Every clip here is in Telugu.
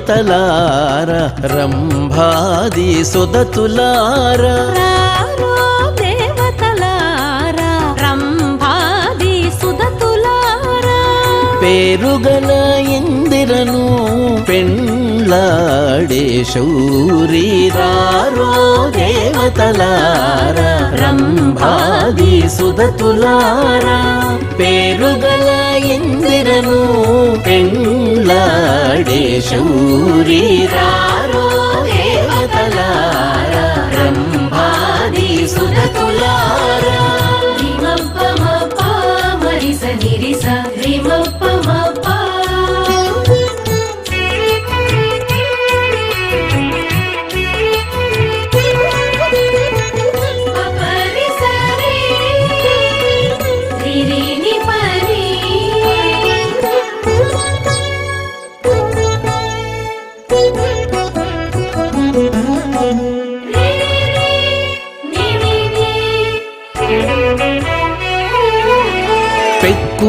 దేవతలార రంభాది సుదతులారా పేరుగల ఇందిరను పెండ్లాడే శౌరీరారో దేవతలార రంభాది సుదతులారా పేరుగల ఇందిరను పెండ్లాడే శౌరీరారో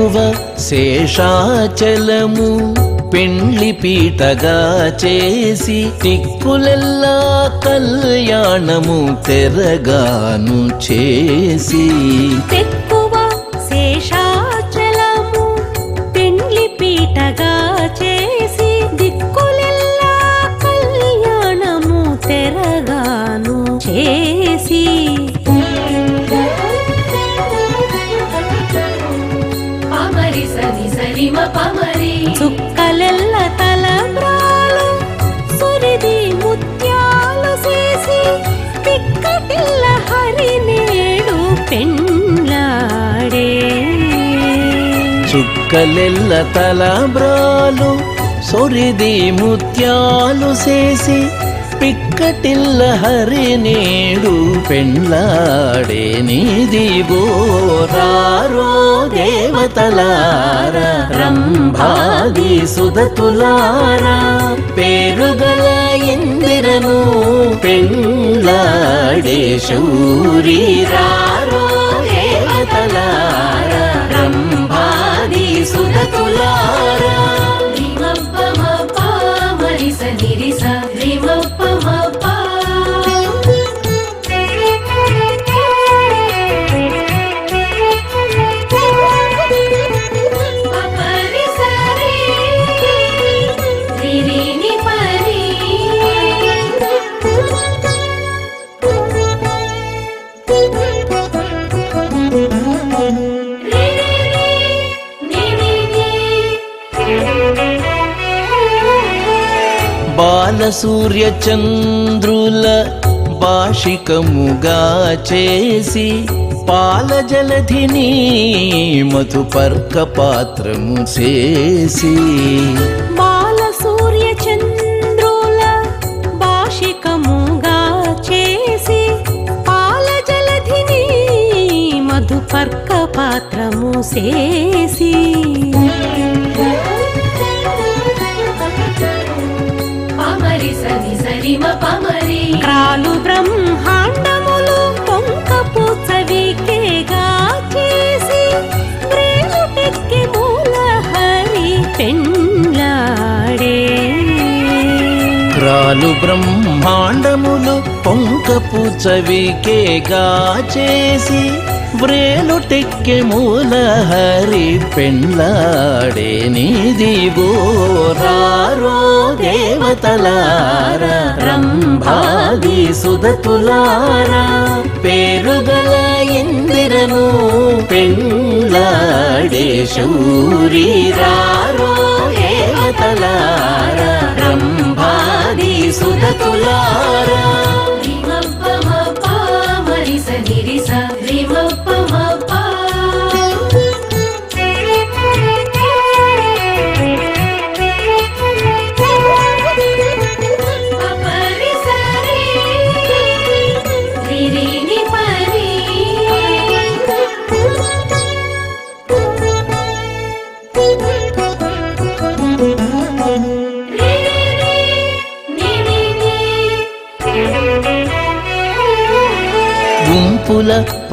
పెక్కువ శేషాచలము. పెండ్లి పీటగా చేసి తిక్కులెల్లా కళ్యాణము తెరగాను చేసి చుక్కలెల్ల తలబ్రాలు సొరిది ముత్యాలు చేసి పిక్కటిల్ల హరి నేడు పెండ్లాడే నీది గోరారో దేవతలార రంభాది సుదతులారా పేరుగల ఇందిరను పెండ్లాడే శూరీరారో సుదతులారా రిమప్పమ సూర్య చంద్రుల భాషికముగా చేసి పాల జలధిని మధుపర్క పాత్రము చేసి బాల సూర్య చంద్రుల భాషికముగా చేసి పాల జలధిని మధుపర్క పాత్రము చేసి సరిమ పమరి. క్రాలు బ్రహ్మాండములు పొంక పూచవికేగా చేసి ప్రేలు టెక్కి మూల హరి పెండ్లాడే. క్రాలు బ్రహ్మాండములు పొంకపు చవికేగా చేసి వ్రేలు టెక్కె మూల హరి పెండ్లాడే నీదిగో రారో దేవతలారా రంభాది సుధతులారా పేరుగల ఇందిరను పెండ్లాడే శౌరీరారో దేవతలారా రంభాది సుధతులారా.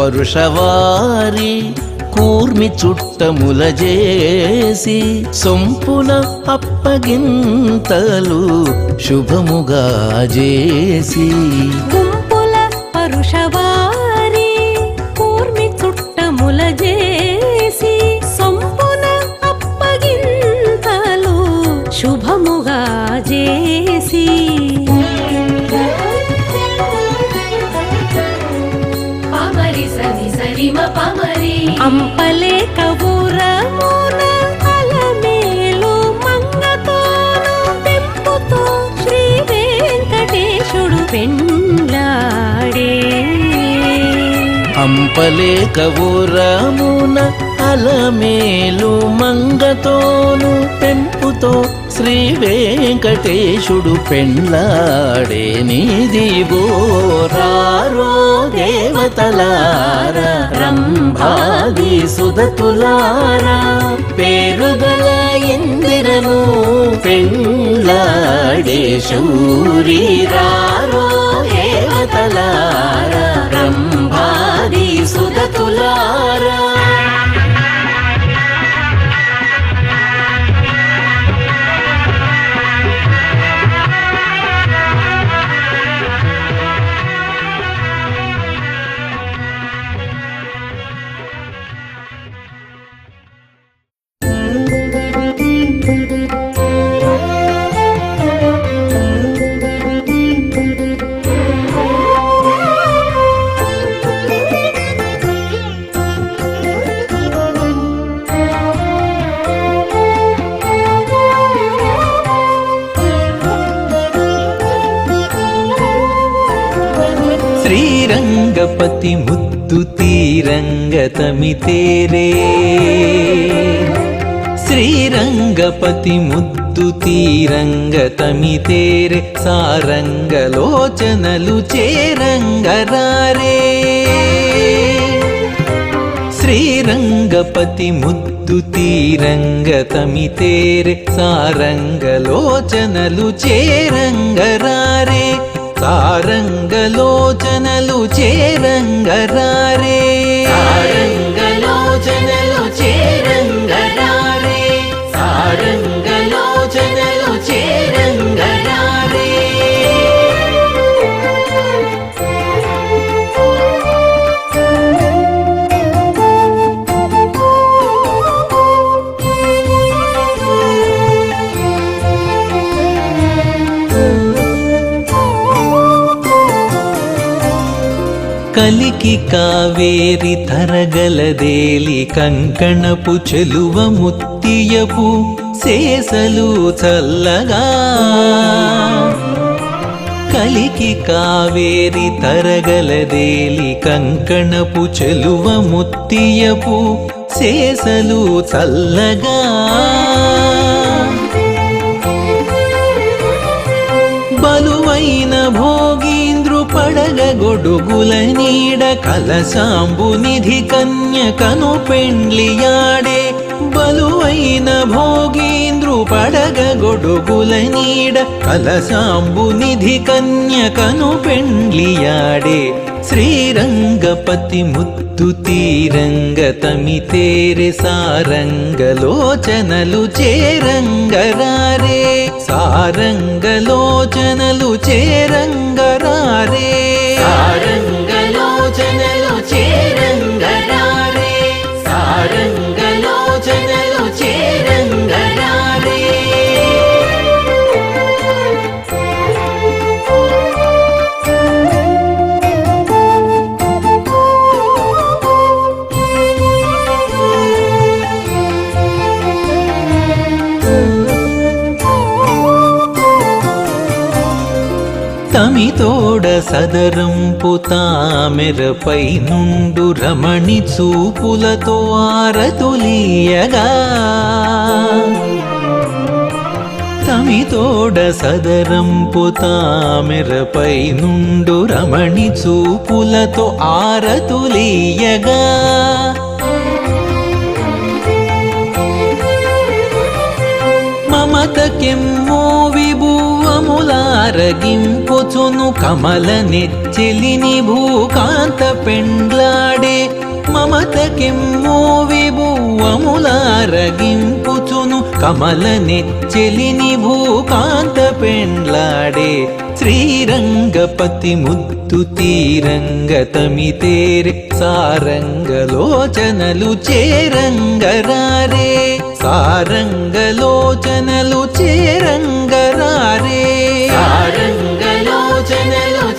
పరుషవారి కూర్మి చుట్టముల చేసి సొంపున అప్పగింతలు శుభముగా చేసి పెండ్లాడే అంపలేక ఊరామున అలమేలు మంగతోను పెంపుతో శ్రీ వెంకటేశుడు పెండ్లాడే బోర. రారో దేవతలార రంభాది సుదతులారా పేరుగల ఇందిరను పెండ్లాడే శూరీరారో దేవతలారా రంభాది సుధతులారా. తీరంగతమి తేరే. శ్రీరంగపతి ముద్దు తీరంగతమి తేరే. సారంగలోచనలు చేరంగరారే శ్రీరంగపతి ముద్దు తీరంగతమి తేరే. సారంగలోచనలు చేరంగరారే సారంగలోచనలు చేరంగరారే. సారంగలోచనలు కలికి కావేరి తరగలదేలి కంకణపు చెలువ ముత్తియపు శేసలు చల్లగా. కలికి కావేరి తరగలదేలి కంకణపు చెలువ ముత్తియపు శేసలు చల్లగా. గొడుగుల నీడ కలసాంబు నిధి కన్యకను పెండ్లియాడే బలువైన భోగేంద్రు పడగ గొడుగుల నీడ కలసాంబు నిధి కన్యకను పెండ్లియాడే శ్రీరంగపతి ముద్దు తీరంగ తమితేరే సారంగలోచనలు చేరంగరారే. సారంగలోచనలు చేరంగరారే. సారంగలోచనలు చేరంగరారే సారంగ తమితోడ సదరంపు తామెరపై నుండు రమణి చూపులతో ఆరతులీయగా తమితోడ సదరంపు తామెరపై నుండు రమణి చూపులతో ఆరతులీయగా మమతకెం విభువములా కమల నెచ్చెలిని భూకాంత పెండ్లాడే మమతకెమ్మో విభువములారగింపుచును కమల నెచ్చెలిని భూకాంత పెండ్లాడే శ్రీరంగపతి ముద్దు తీరంగ తమితేరే సారంగలోచనలు చేరంగరారే సారంగలోచనలు చేరంగరారే. సారంగలోచనలు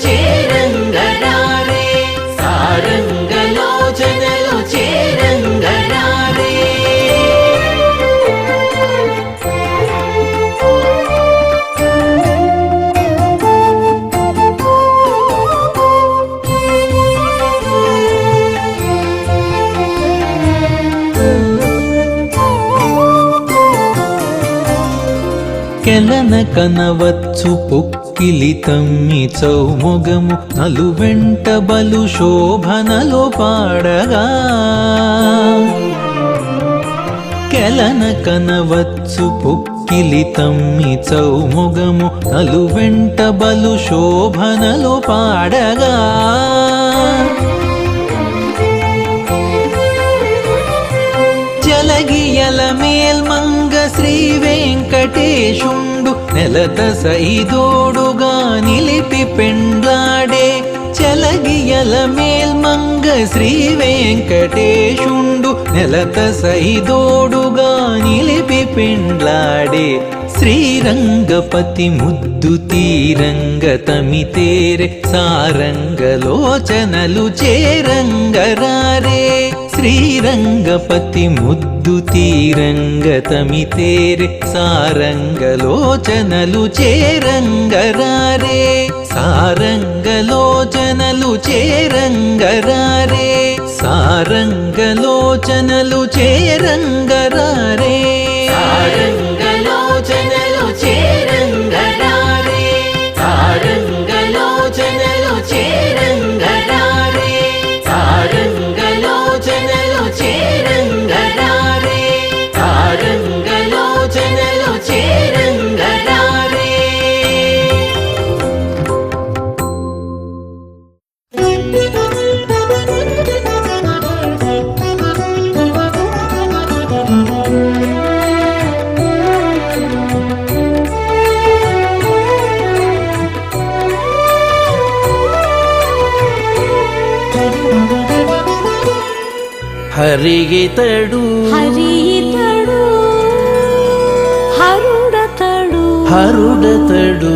చేరంగరారే సారంగ నెలన కనవచ్చు పొక్కిలి తమ్మి చౌముగము నలువెంట బలు శోభనలో పాడగా. కెలన కనవచ్చు పొక్కిలి తమ్మి చౌముగము నలువెంట బలు శోభనలో పాడగా. జలగియల మేల్మంగ వెంకటేశుండు నెలత సైదోడుగా నిలిపి పెండ్లాడే చలగియల మేల్మంగ శ్రీ వెంకటేశుండు నెలత సైదోడుగా నిలిపి పెండ్లాడే శ్రీరంగపతి ముద్దు తీరంగ తమితేరే సారంగలోచనలు చేరంగరారే శ్రీరంగపతి ముద్దు తీరంగతమితేరే సారంగలోచనలు చేరంగరారే సారంగలోచనలు చేరంగరారే సారంగలోచనలు చేరంగరారే. సారంగలోచనలు చేర హరిగితడు. హరితడు హరుడతడు. హరుడతడు.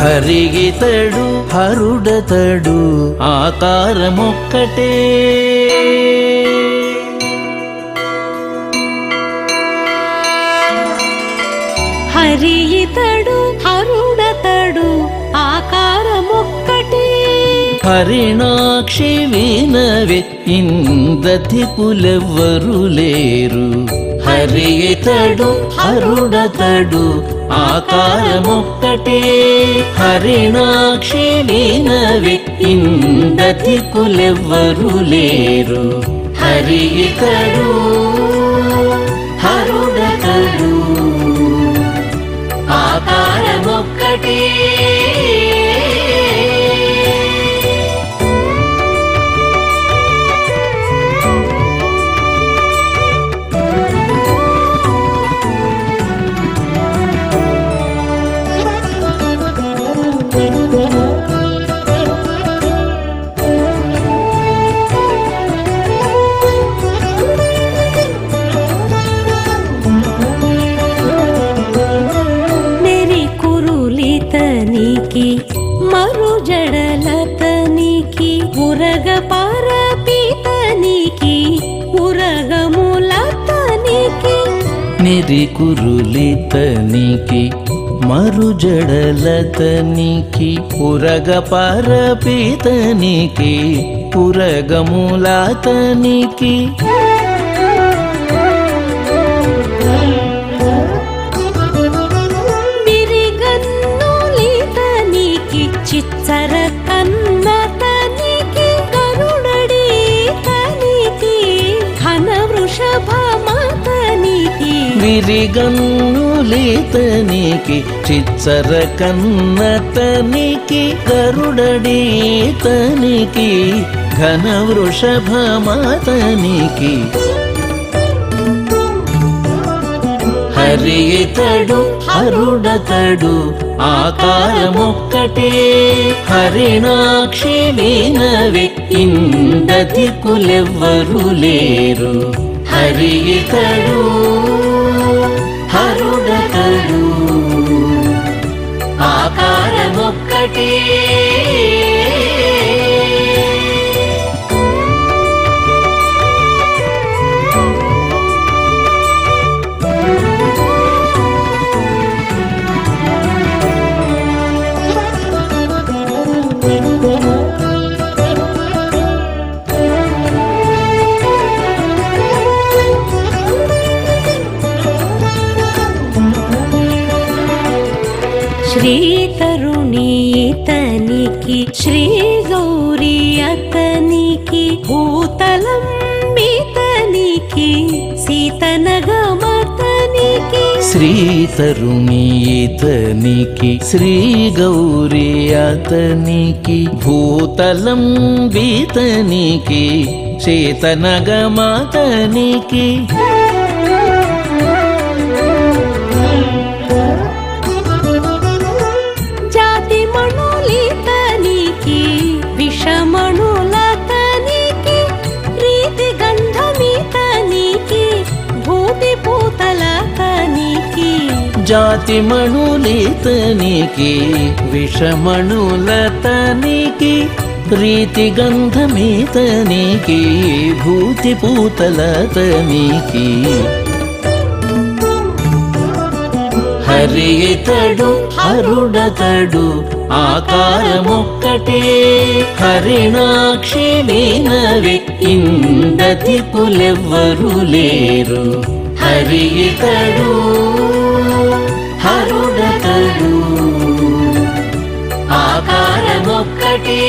హరిగితడు హరుడతడు ఆకారమొక్కటే. హరితడు హరిణాక్షి వినవే ఇందతి పులెవ్వరు లేరు. హరితడు హరుడతడు ఆకారమొక్కటే. హరిణాక్షి వినవే ఇందతి పులెవ్వరు లేరు. హరితడు హరుడతడు ఆకారమొక్కటే. నిరికురులితనికి మరుజడలతనికి పురగ పరపితనికి పురగములాతనికి విరిగన్నులీతనికి చిచ్చర కన్నతనికి గరుడడీతనికి ఘన వృషభమాతనికి హరి హరుడతడు ఆకారమొక్కటే. హరిణాక్షి వినవి ఇందతికులెవ్వరు లేరు. హరి ఆకారమొక్కటే శ్రీ గౌరీ అతనికి భూతలం ఇతనికి సీతనగమతనికి శ్రీ తరుణి ఇతనికి శ్రీ గౌరీ అతనికి భూతలం బీతనికి చేతనగమాతనికి జాతి మణులితనికి విషమణులతనికి ప్రీతి గంధమితనికి భూతి పూతలతనికి హరి ఇతడు హరుడతడు ఆకారమొక్కటే. హరిణాక్షి వినవి ఇందతి పులెవ్వరు లేరు. హరి ఇతడు. ఆకారమొక్కటే.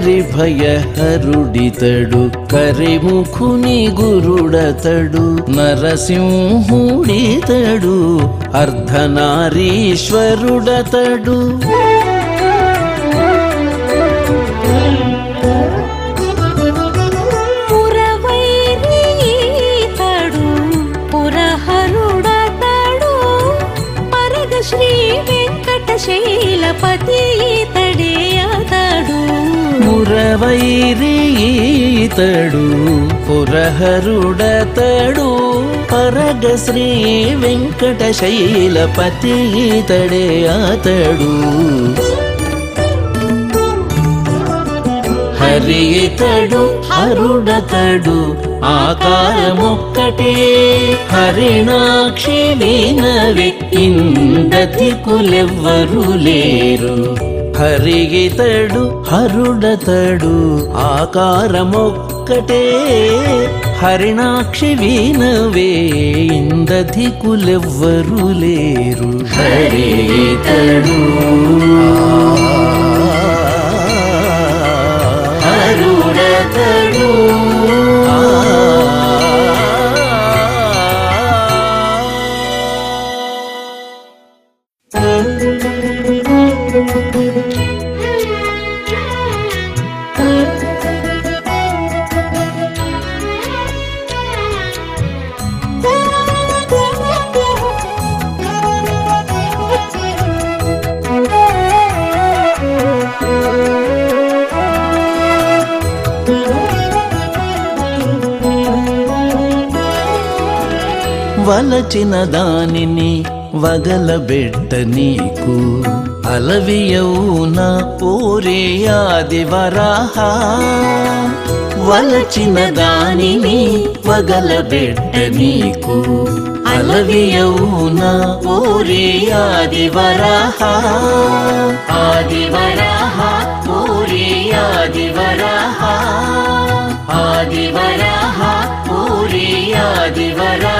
కరి భయ హరుడితడు కరిముఖుని గురుడతడు నరసింహుడితడు అర్ధనారీశ్వరుడతడు మురవైరీతడు పురహరుడతడు పరగ శ్రీ వెంకటశైలపతి ఇతడే అతడు. హరి అరుడతడు హరుడతడు ఆకారమొక్కటే. హరిణాక్షి వినవి ఇందతి లేరు. హరిగితడు హరుడతడు ఆకారమొక్కటే. హరిణాక్షి వీణవే ఇందధికులెవ్వరు లేరు. హరిగితడు. హరుడతడు. దాచిన దానిని వగలబెట్ట నీకు. అలవియవున పోరే ఆది వరాహ వలచిన దానిని వగలబెట్ట నీకు. అలవియవున పోరే ఆది వరాహ ఆది వరాహ పోరే ఆది వరాహ ఆది వరాహ పోరే ఆది వరాహ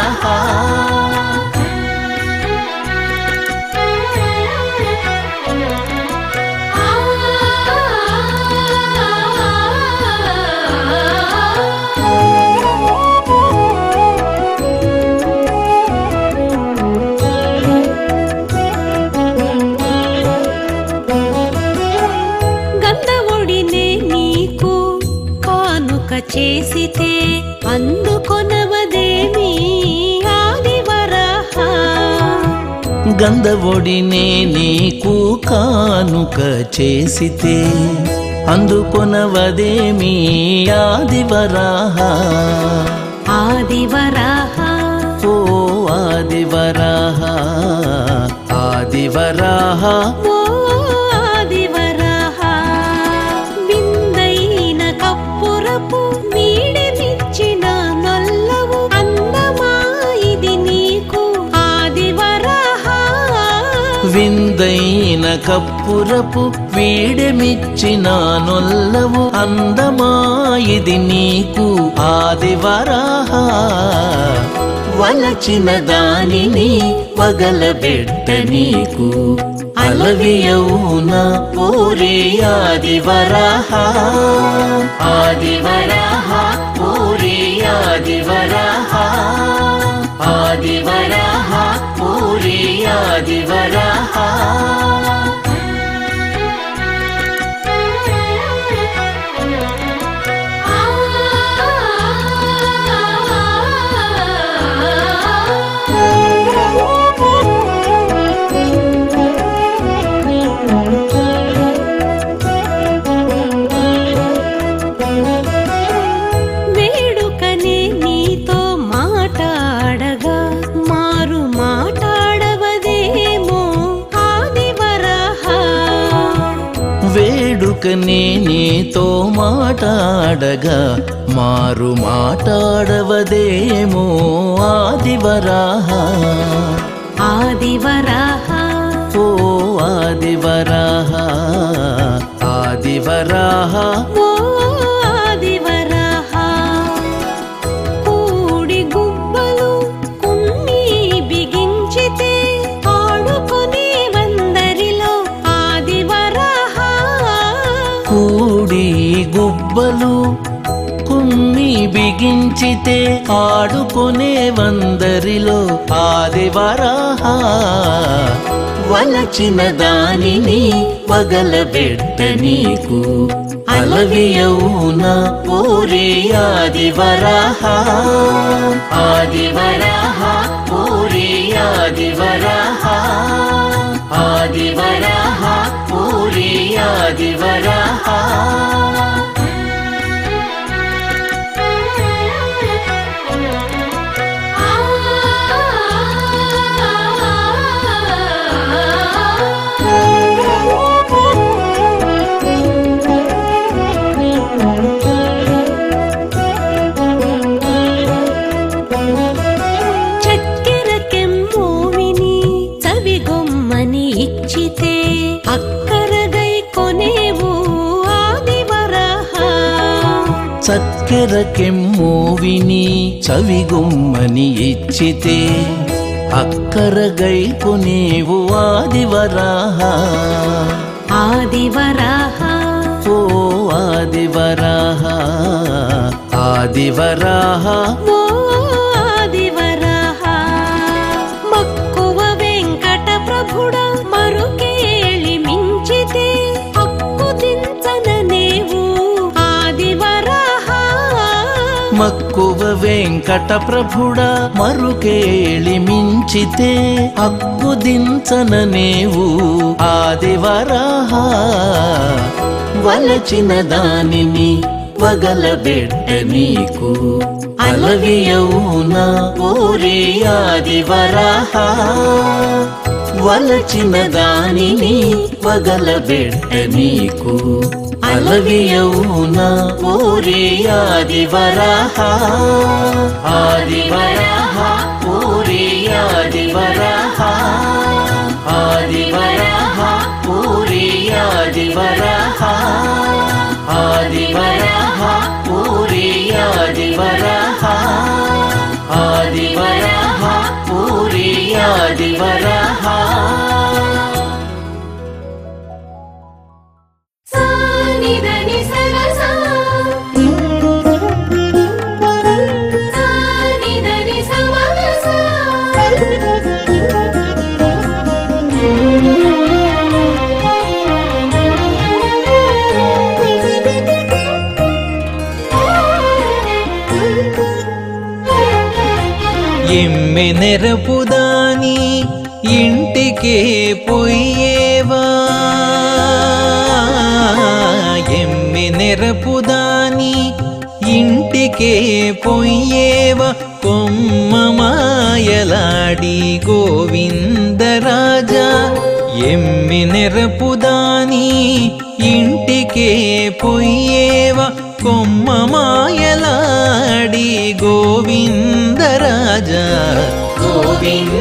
గంధవొడినే నీకు కానుక చేసితే అందుకొనవదేమి ఆదివరాహ? ఆదివరహ. ఓ ఆదివరాహ ఆదివరాహ. పురపు వీడెమిచ్చిన నొల్లవు అందమాయిది నీకు ఆదివరాహ. వలచిన దానిని పగలబెట్ట నీకు. అలవియవున ఓరే ఆదివరాహ. ఆదివరాహ ఓరే ఆదివరాహ. ఆదివరాహ ఓరే ఆదివరాహ. వేడుకనే నీతో మాటాడగా మారు మాటాడవదేమో ఆదివరాహ. ఆదివరహ. ఓ ఆదివరాహ ఆదివరాహ ఓ ఆదివరహ బిగించితే ఆడుకునే వందరిలో ఆదివరాహ వలచిన దానిని పగలబెట్ట నీకు అలవియవున ఓరే ఆదివరాహ ఆదివరాహ ఓరే ఆదివరాహ ఆదివరాహ ఓరే ఆదివరాహ చక్కెర కెమ్మోవిని చవిగుమ్మని ఇచ్చితే అక్కరగై కొనేవు ఆదివరాహ. ఆదివరహ. ఓ ఆదివరాహ ఆదివరహ వెంకట ప్రభుడ మరుకేళి మించితే అక్కుదించన నేవు ఆదివరాహ వలచిన దానిని వగలబెట్ట నీకు అలవియవున ఊరి ఆదివరాహ వలచిన దానిని వగలబెట్ట నీకు అలవియవున ఊరి ఆది వరాహ ఆది వరాహ ఊరి ఆది వరాహ ఆది వరాహ ఊరి ఆది వరాహ ఆది వరాహ ఊరి ఆది వరాహ ఆది వరాహ ఊరి ఆది వరాహ ఎమ్మె నెరపుదాని ఇంటికే పొయ్యేవా తెరపుదాని ఇంటికే పొయ్యేవ కొమ్మమాయలాడి గోవిందరాజా ఎమ్మి నెరపుదాని ఇంటికే పొయ్యేవ కొమ్మమాయలాడి గోవిందరాజా గోవింద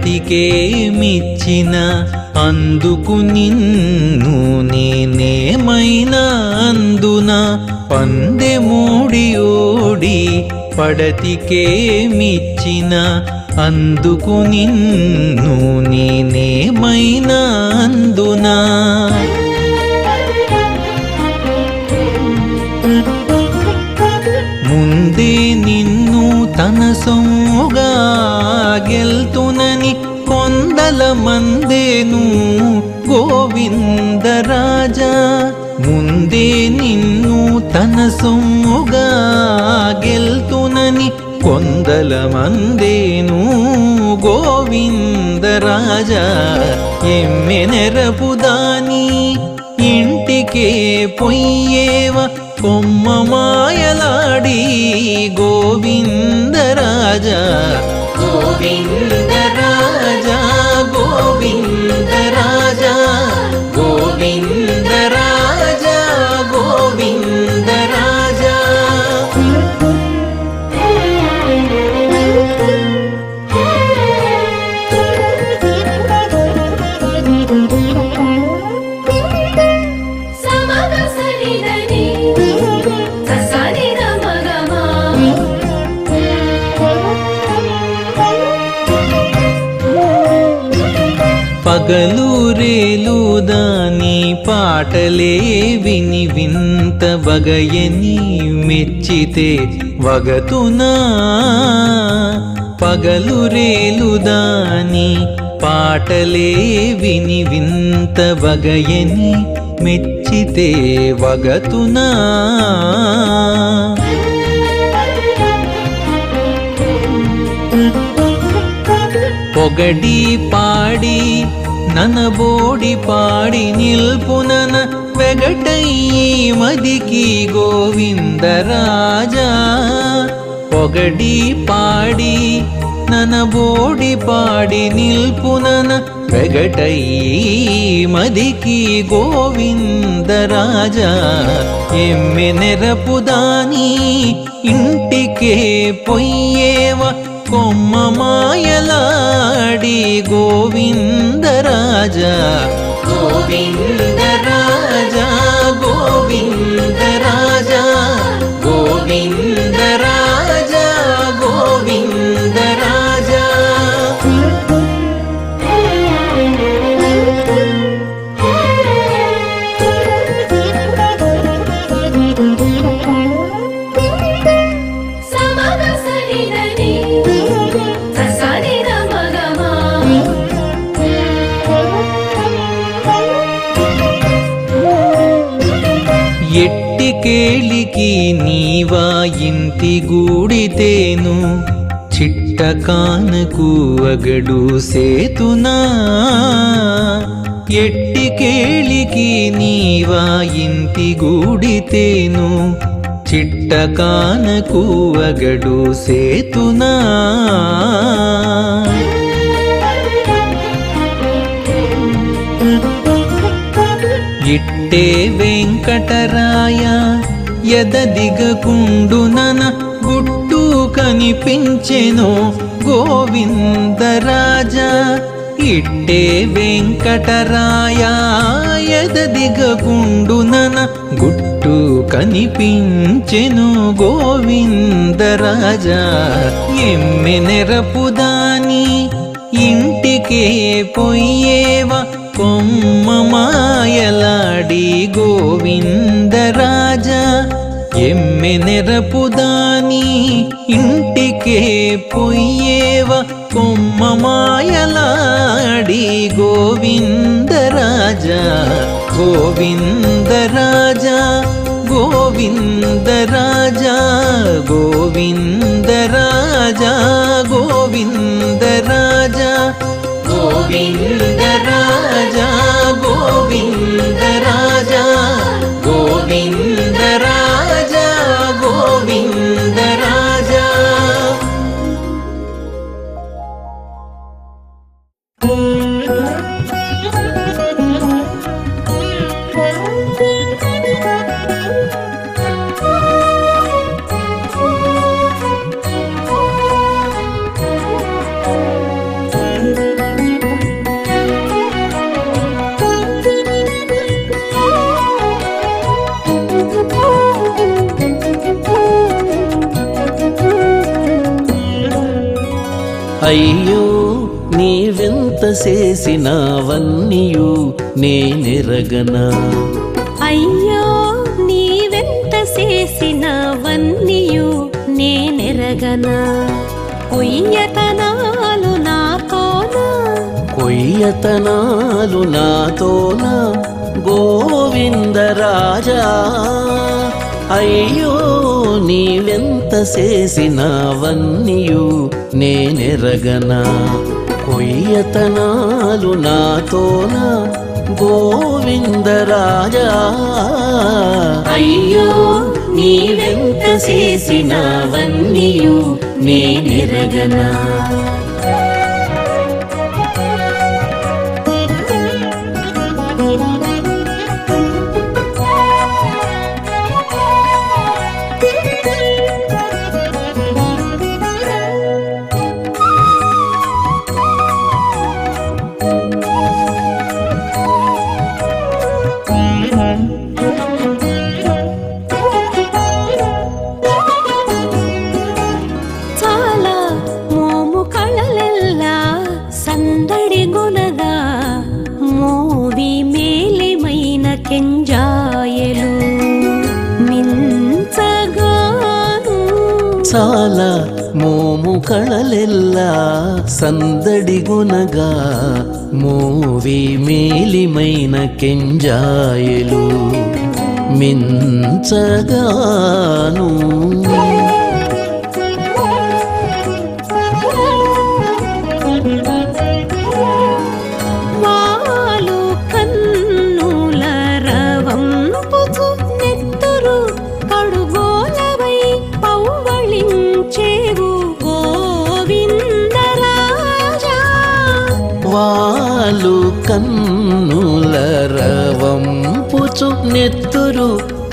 పడతికే మిచ్చిన అందుకు నిన్ను నేనేమైనా అందున పందె మూడి ఓడి పడతికే మిచ్చిన అందుకు నిన్ను నేనేమైనా అందునా. ముందే నిన్ను తన సొమ్ము కొందల మందేను గోవిందరాజా ముందే నిన్ను తన సొమ్ముగా గెల్తునని కొందల మందేను గోవిందరాజా ఎమ్మెనెరపుదాని ఇంటికే పొయ్యేవ కొమ్మ మాయలాడి గోవిందరాజా. గోవిందరాజా పాటలే విని వింత వగయని మెచ్చితే వగతునా? పగలు రేలు దాని పాటలే విని వింత వగయని మెచ్చితే వగతునా? పొగడి పాడి ననబోడి పాడి నిల్పునన వెగటయ్యి మదికి గోవిందరాజా పొగడి పాడి ననబోడి పాడి నిల్పునన వెగటయ్యి మదికి గోవిందరాజా ఎమ్మె నెరపుదాని ఇంటికే పొయ్యేవ కొమ్మ మాయలాడి గోవిందరాజా. గోవిందరాజా. ಬೆಟ್ಟ ಕಾನಗೂ ಅಗಡು ಸೇತುನಾ ಎಟ್ಟಿ ಕೇಳಿಗಿ ನೀವಾ ಇಂತಿಗೂಡಿತೇನು ಚಿಟ್ಟ ಕಾನಗೂ ಅಗಡು ಸೇತುನಾ ಇಟ್ಟೆ ವೆಂಕಟರಾಯ ಎದ ದಿಗಕುಂಡು ನನ కనిపించెను గోవిందరాజా. ఇట్టే వెంకటరాయ ఎదదిగకుండునన గుట్టు కనిపించెను గోవిందరాజా. ఎమ్మెనెరపుదాని ఇంటికే పొయ్యేవ కొమ్మ మాయలాడి గోవిందరాజా. ఎమ్మెనెరపుదాని ఇంటికే పొయ్యేవ కొమ్మ మాయలాడి గోవిందరాజా గోవిందరాజా గోవిందరాజా గోవిందరాజా గోవిందరాజా గోవింద అయ్యో నీవెంత చేసినవన్నీయు నేనెరగనా? అయ్యో నీవెంత చేసినవన్నీయు నేనెరగనా? కొయ్యతనాలు నాతోనా? కొయ్యతనాలు నాతోన? గోవిందరాజా అయ్యో నీవెంత చేసినవన్నీయు నేనెరగనా? కొయ్యతనాలు నాతోన గోవిందరాజా. అయ్యో నీవెంత చేసినవన్నీయు నేనెరగనా? సందడిగునగా మోవి మేలిమైన కెంజాయలు మించగాను.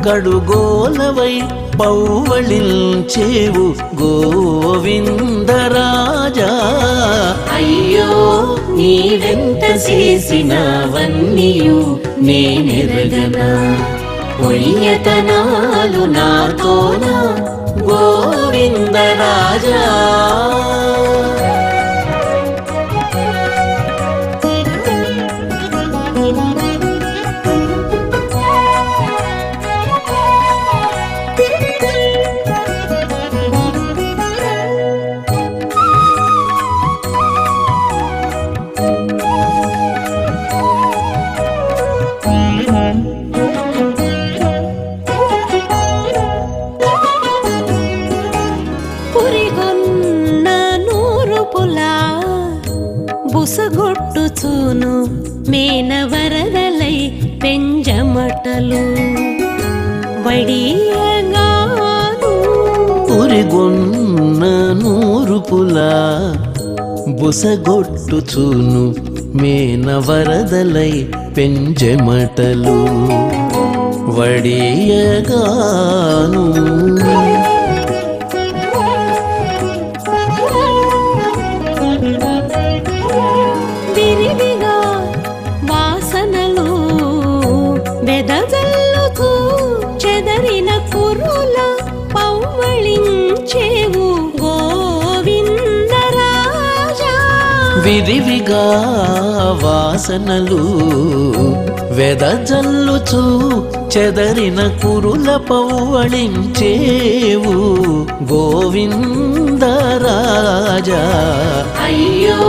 കടുകോലവൈ പൗവളിൽ ചേവു ഗോവിന്ദരാജ അയ്യോ నీవెంత చేసినవన్నీయు నేనెరగనా? పొయ్యతనాలు నాతోనా గోవిందరాజా? బుసగొట్టుచును మేన వరదలై పెంచెమటలు వడియగాను. విరివిగా వాసనలు వెదజల్లుచు చెదరిన కురుల పౌవళించేవు గోవిందరాజా అయ్యో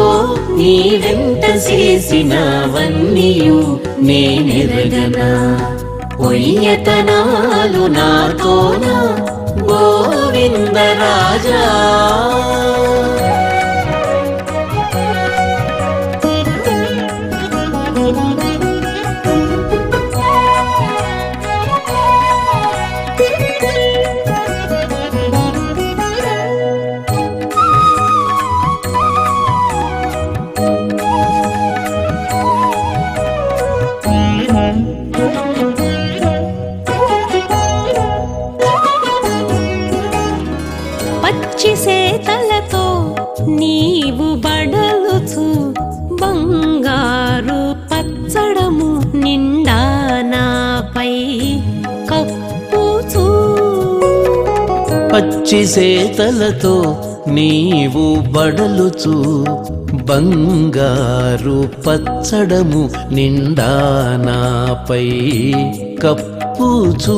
నీవెంత చేసినవన్నీయు నేనెరగనా? పొయ్యతనాలు నాతోన గోవిందరాజా మంచి సేతలతో నీవు బడలుచు. బంగారు పచ్చడము నిండా నాపై కప్పుచూ.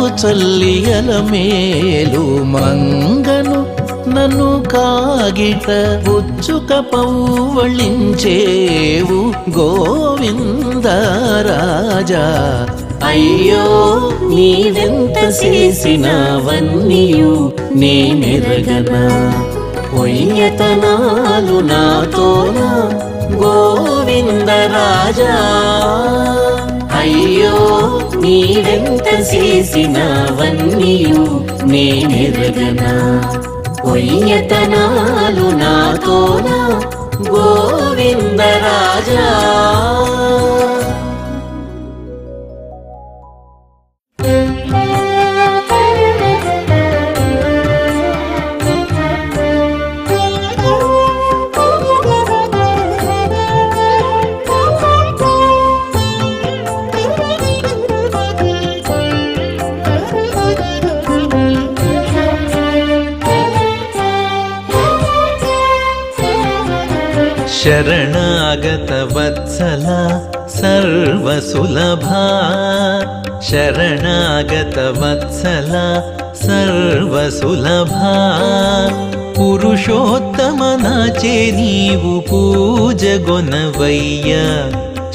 మచ్చు చల్లియల మేలు మంగను నన్ను కాగిట బుచ్చుక పౌవళించేవు గోవిందరాజా. అయ్యో నీవెంత చేసినవన్నీయు నేనెరగనా? పొయ్యతనాలు నాతోన గోవిందరాజా? అయ్యో నీవెంత చేసినవన్నీయు నేనెరగనా? పొయ్యతనాలు నాతోన గోవిందరాజా शरणागतवत्सल सर्वसुलभा शरणागतवत्सल सर्वसुलभा पुरुषोत्तमनाचे नीवु पूजगुणवय्य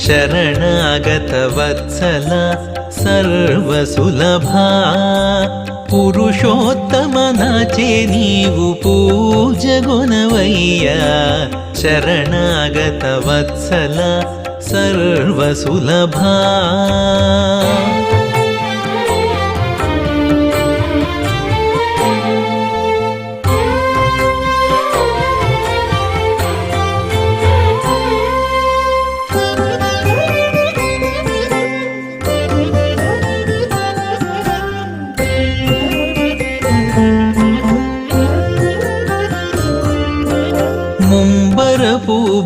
शरणागतवत्सल सर्वसुलभा पुरुषोत्तमनाचे नीवु पूजगुणवय्या పురుషోత్తమనాచే నీవు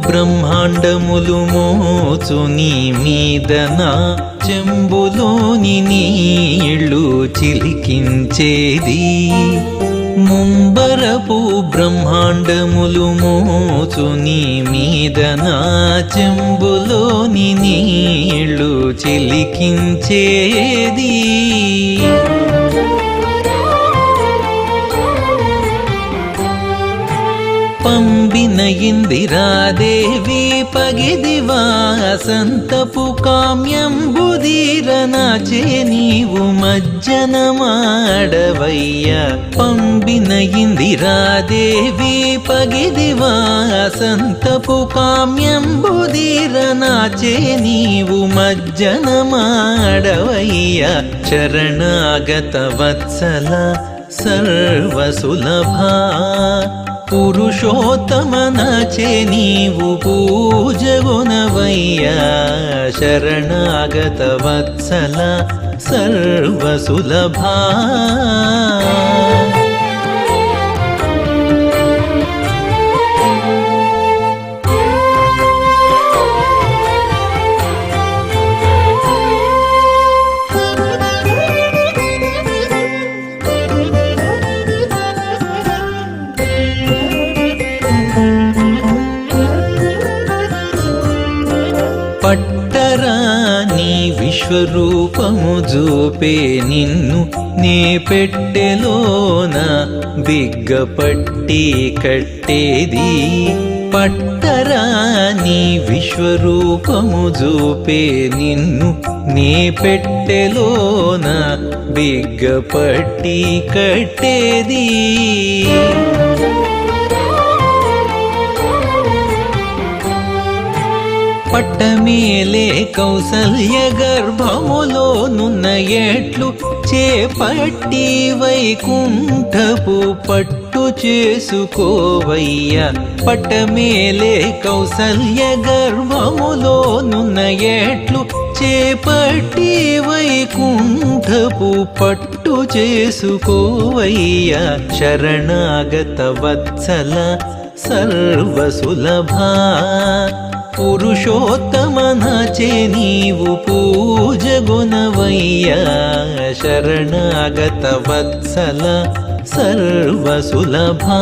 బ్రహ్మాండములు మోచు నీ మీద నా చెంబులోని నీళ్ళు చిలికించేది. ముంబరపు బ్రహ్మాండములు మోచు నీ మీద నా చెంబులోని నీళ్ళు చిలికించేది. పంబిన ఇందిరాదేవి పగిదివా వాసంతపు కామ్యం బుధీరనాచే నీవు మజ్జనమాడవయ్య. పంబిన ఇందిరాదేవి పగిదివా వాసంతపు కామ్యం బుధీరనాచే నీవు మజ్జనమాడవయ్య. శరణాగత వత్సల సర్వసులభా. పురుషోత్తమనచే నీవు పూజగుణవయ్యా శరణాగత వత్సల సర్వసులభా. చూపే నిన్ను నీ పెట్టెలోన బిగ్గపట్టి కట్టేది పట్టరాని విశ్వరూపము చూపే నిన్ను నీ పెట్టెలోన బిగ్గపట్టి కట్టేది. పట్ట మేలే కౌసల్య గర్భములోనున్న ఎట్లు చేపట్టి వైకుంఠపు పట్టు చేసుకోవయ్య. పట్టమేలే కౌసల్య గర్భములోనున్న ఎట్లు చేపట్టి వైకుంఠపు పట్టు చేసుకోవయ్య. శరణాగత వత్సల సర్వసులభా. పురుషోత్తమనచే నీవు పూజ పూజగుణవయ్యా. శరణాగత వత్సల సర్వసులభా.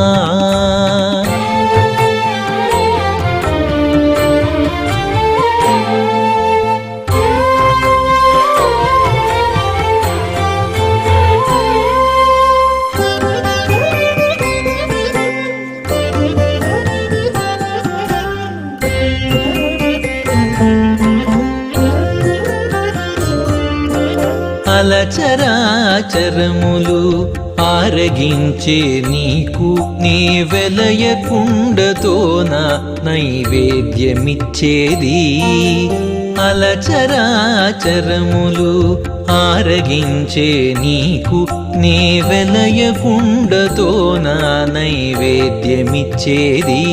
అలచరాచరములు ఆరగించే నీకు నీ వెలయకుండతోన నైవేద్యమిచ్చేది. అలచరాచరములు ఆరగించే నీకు నీ వెలయకుండతోన నైవేద్యమిచ్చేది.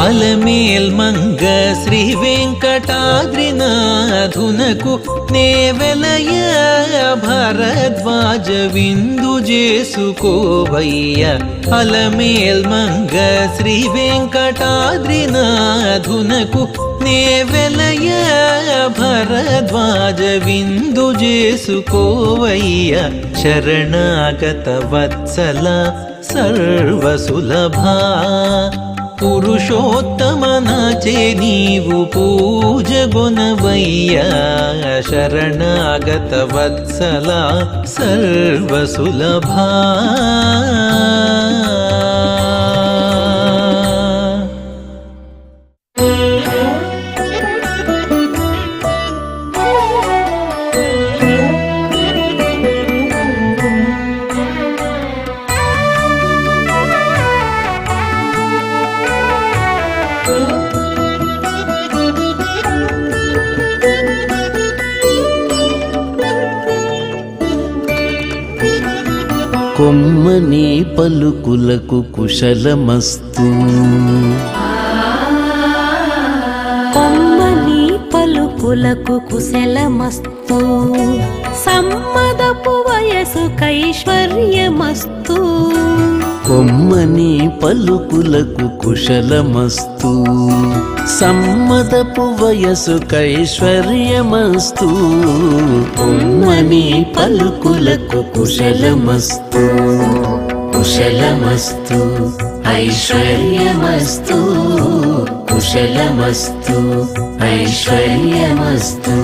అలమేల్ మంగ శ్రీ వెంకటాద్రినాధునకు నేవెలయ భరద్వాజ విందు చేసుకోవయ్య అలమేల్ మంగ శ్రీ వెంకటాద్రినాధునకు నేవెలయ భరద్వాజ విందు చేసుకోవయ్య శరణాగత వత్సల సర్వసులభా. పురుషోత్తమనచే నీవు పూజగుణవయ్యా శరణాగత వత్సల సర్వసులభా. కొమ్మని పలుకులకు కుశలమస్తు. కొమ్మని పలుకులకు కుశలమస్తు. సమ్మదపు వయసు కైశ్వర్యమస్తు. కొమ్మని పలుకులకు కుశలమస్తు. సమ్మదపు వయసు కైశ్వర్యమస్తు. కొమ్మని పలుకులకు కుశలమస్తు. కుశలమస్తు ఐశ్వర్యమస్తు కుశలమస్తు ఐశ్వర్యమస్తు.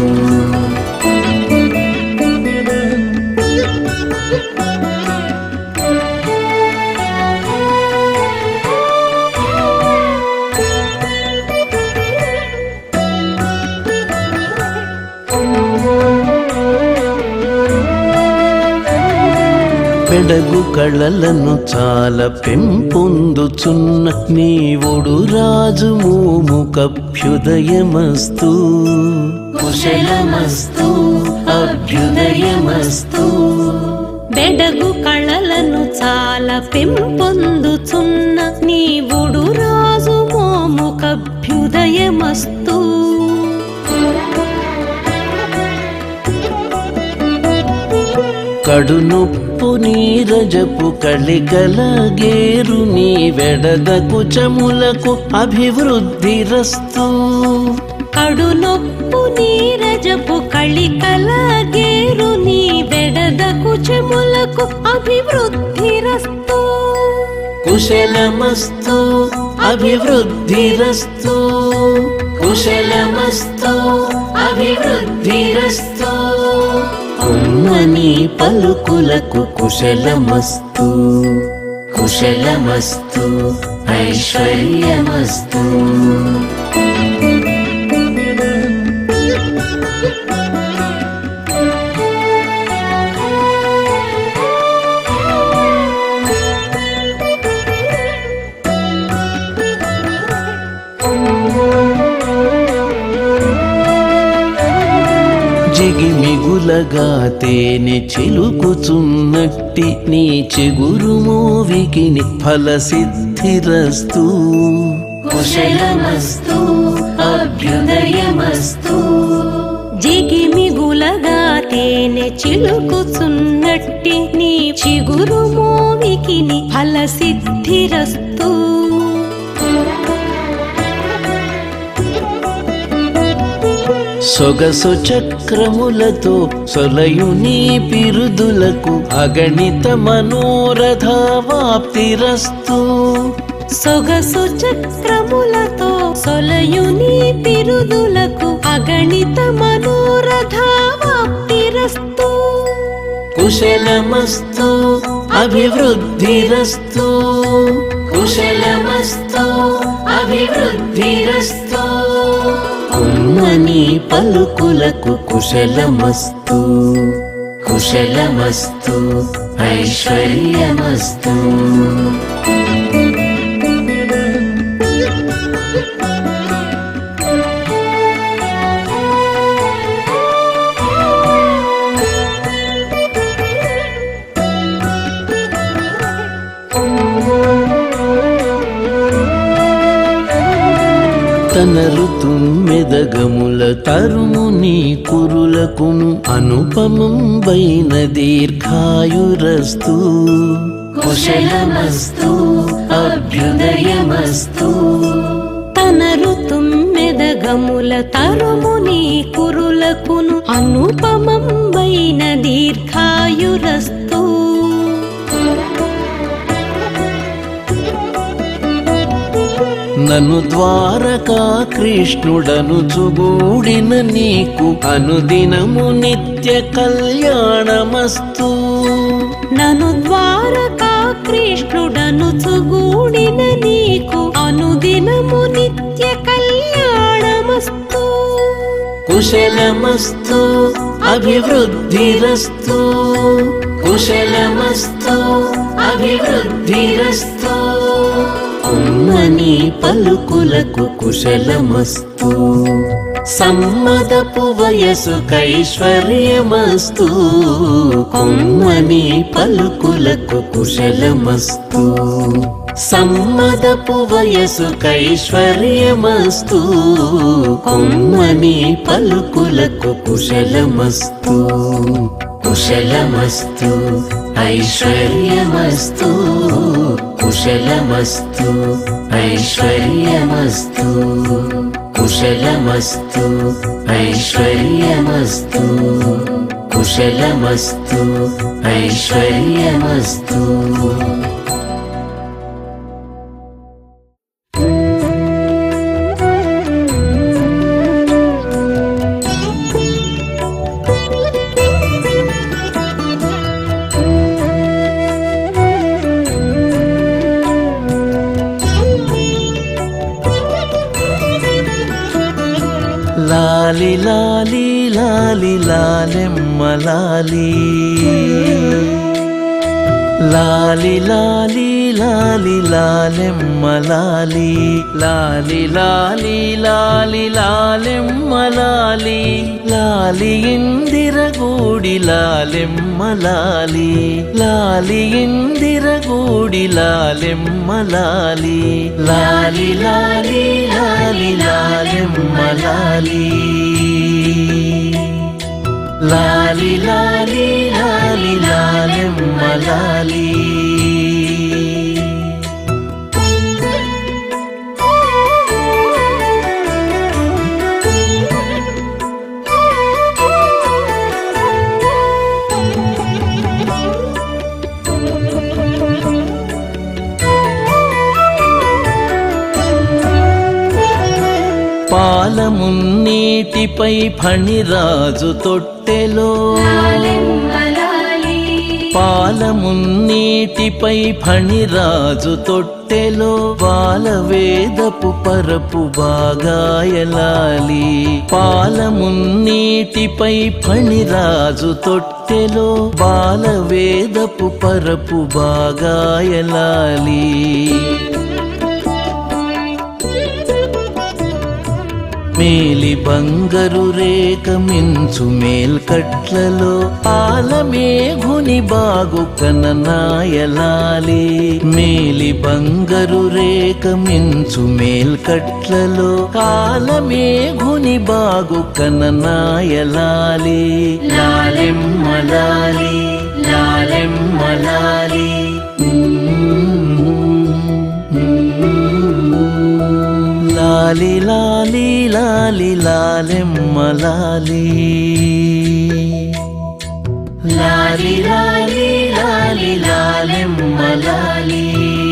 పెడగు కళలను చాలా పెంపొందుచున్న నీవుడు రాజు మూముకభ్యుదయమస్తు కుశలమస్తు అభ్యుదయమస్తు. బెడగు కళలను చాలా పెంపొందుచున్న నీవుడు రాజు మోముకభ్యుదయమస్తు కడునొప్పు నీరజపు కళికల గేరు నీ వెడద కుచములకు అభివృద్ధి రస్తు. కడునొప్పు నీరజపు కళికల గేరు నీ బెడద కుచములకు అభివృద్ధి రస్తు. కుశలమస్తు అభివృద్ధిరస్తు కుశలమస్తు అభివృద్ధిరస్తు కుమ్మని పలుకులకు కుశలమస్తు. కుశలమస్తు ఐశ్వర్యమస్తు. జిగిమిగులగా తేనె చిలుకుచున్నట్టి నీ చెగురు మోవికిని ఫలసిద్ధిరస్తు కుశలమస్తు అభ్యుదయమస్తు. జిగిమిగులగా తేనె చిలుకుచున్నట్టి నీ చిగురు మోవికిని ఫలసిద్ధిరస్తు సొగసు చక్రములతో సొలయు నీ పిరుదులకు అగణిత మనోరథావాప్తిరస్తు సొగసు చక్రములతో సొలయుని పిరుదులకు అగణిత మనోరథావాప్తిరస్తు కుశలమస్తు అభివృద్ధిరస్తు కుశలమస్తు అభివృద్ధిరస్తు కుమ్మని పలుకులకు కుశలమస్తు కుశలమస్తు ఐశ్వర్యమస్తు. తన ఋతుమెదగముల తరుము నీ కురులకును అనుపమంబైన దీర్ఘాయురస్తు. కుశలమస్తు అభ్యుదయమస్తు. తన ఋతుమ్మెదగముల తరుముని కురులకును అనుపమంబైన దీర్ఘాయురస్తు. నను ద్వారకా కృష్ణుడను చుగూడిన నీకు అనుదినము నిత్య కళ్యాణమస్తు. నను ద్వారకా కృష్ణుడను చుగూడిన నీకు అనుదినము నిత్య కళ్యాణమస్తు. కుశలమస్తు అభివృద్ధిరస్తు. కుశలమస్తు అభివృద్ధిరస్తు. కుమ్మని పలుకులకు కుశలమస్తు. సమ్మదపు వయసు కైశ్వర్యమస్తు కొమ్మని పలుకులకు కుశలమస్తు. సమ్మదపు వయసు కైశ్వర్యమస్తు కొమ్మని పలుకులకు కుశలమస్తు. కుశలమస్తు ఐశ్వర్యమస్తు. కుశలమస్తు ఐశ్వర్యమస్తు. కుశలమస్తు ఐశ్వర్యమస్తు. కుశలమస్తు ఐశ్వర్యమస్తు. లాలి. లాలి లాలి లాలి లాలెమ్మ లాలి. లాలి లాలి లాలి లాలెమ్మ లాలి. లాలి ఇందిరగూడి లాలెమ్మ లాలి. లాలి ఇందిరగూడి లాలెమ్మ లాలి. లాలి లాలి లాలి లాలెమ్మ లాలి. లాలి లాలి లాలి లాలెమ్మ లాలి. పాలమున్నీటిపై ఫణిరాజు తొట్టు లాలెమ్మలాలి పాలమున్నీటిపై ఫణిరాజు తొట్టెలో బాలవేదపు పరపు బాగాయలాలి. పాలమున్నీటిపై ఫణిరాజు తొట్టెలో బాలవేదపు పరపు బాగాయలాలి. మేలి బంగరు రేఖ మించు మేల్కట్లలో పాలమేఘుని బాగు కననాయలాలి. మేలి బంగరు రేఖ మించు మేల్కట్లలో కాలమేఘుని బాగు కననాయలాలి. లాలెమ్మలాలి లాలెమ్మలాలి లాలి లాలి లాలి లాలెమ్మ లాలి. లాలి లాలి లాలి లాలెమ్మ లాలి.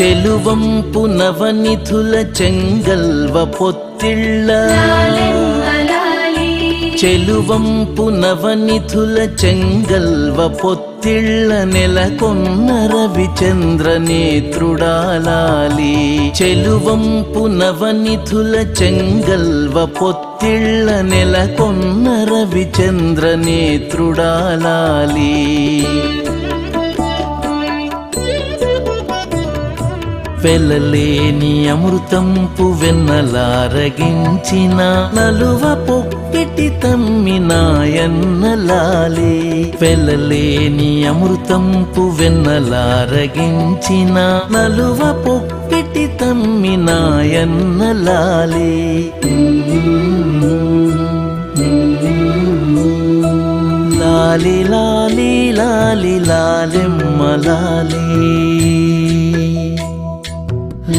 చెలువంపు నవనిధుల చెంగల్వ పొత్తిళ్ళ. చెలువంపు నవనిధుల చెంగల్వ పొత్తిళ్ళ నెలకొన్న రవిచంద్ర నేత్రుడాలాలి. చెలువంపు నవనిధుల చెంగల్వ పొత్తిళ్ళ నెలకొన్న రవిచంద్ర నేత్రుడాలాలి. వెలలేని అమృతంపు వెన్నలారగించిన నలువ పొక్కిటి తమ్మినాయన్నలాలే వెలలేని అమృతంపు వెన్నలారగించిన నలువ పొక్కిటి తమ్మినాయన్నలాలే లాలి లాలి లాలి లాలెమ్మ లాలి.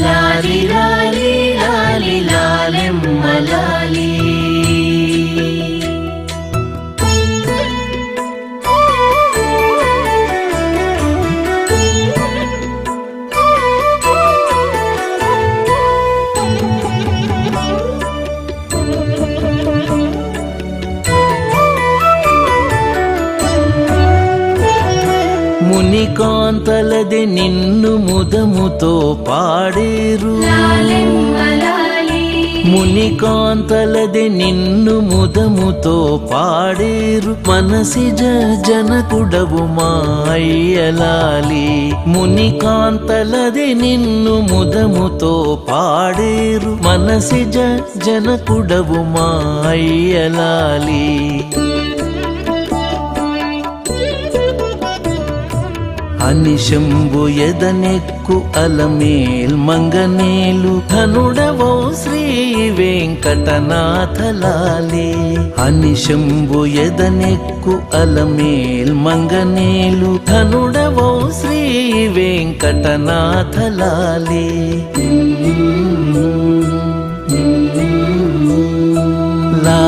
లాలి లాలి లాలి లాలెమ్మ లాలి. మునికాంతలది నిన్ను ముదముతో పాడేరు. మునికాంతలది నిన్ను ముదముతో పాడేరు. మనసిజ జనకుడవు మా అయ్యలాలి మునికాంతలది నిన్ను ముదముతో పాడేరు. మనసిజ జనకుడవు మా అనిశంబు ఎదనెక్కు అలమేల్ మంగనేలు ధనుడవో శ్రీ వెంకటనాథలాలే. అనిశంబు ఎదనెక్కు అలమేల్ మంగనేలు ధనుడవో శ్రీ వెంకటనాథలాలే.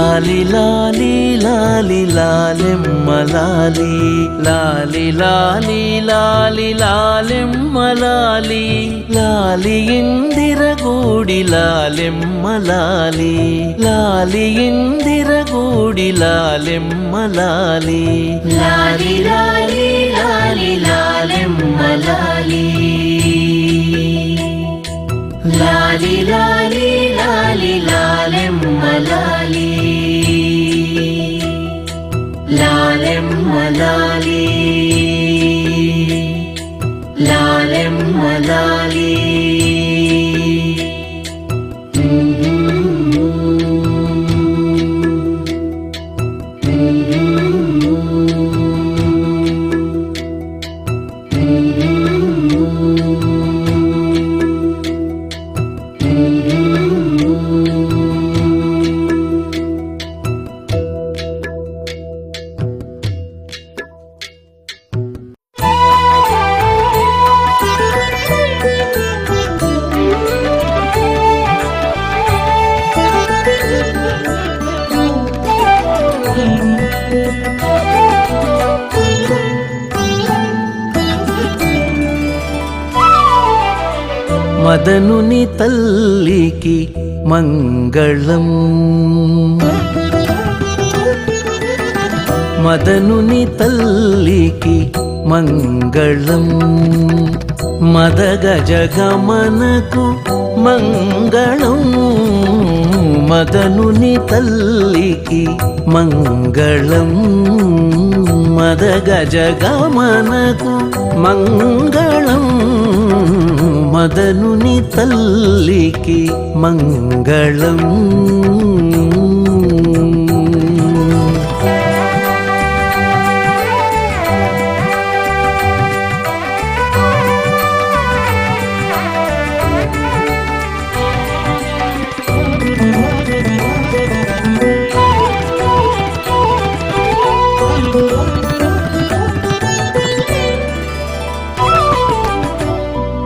లాలి లాలి లాలి లాలెమ్మ లాలి. లాలి లాలి లాలి లాలెమ్మ లాలి. లాలి ఇందిరగూడి లాలెమ్మ లాలి. లాలి ఇందిరగూడి లాలెమ్మ లాలి. లాలి లాలి లాలి లాలెమ్మ లాలి. లాలి లాలి లాలి లాలెమ్మ లాలి. లాలెమ్మ లాలి. లాలెమ్మ లాలి. మదనుని తల్లికి మంగళం. మదనుని తల్లికి మంగళం. మదగ జగమనకు మంగళం. మదనుని తల్లికి మంగళం. మదగ జగమనకు మంగళం. మదనుని తల్లికి మంగళం.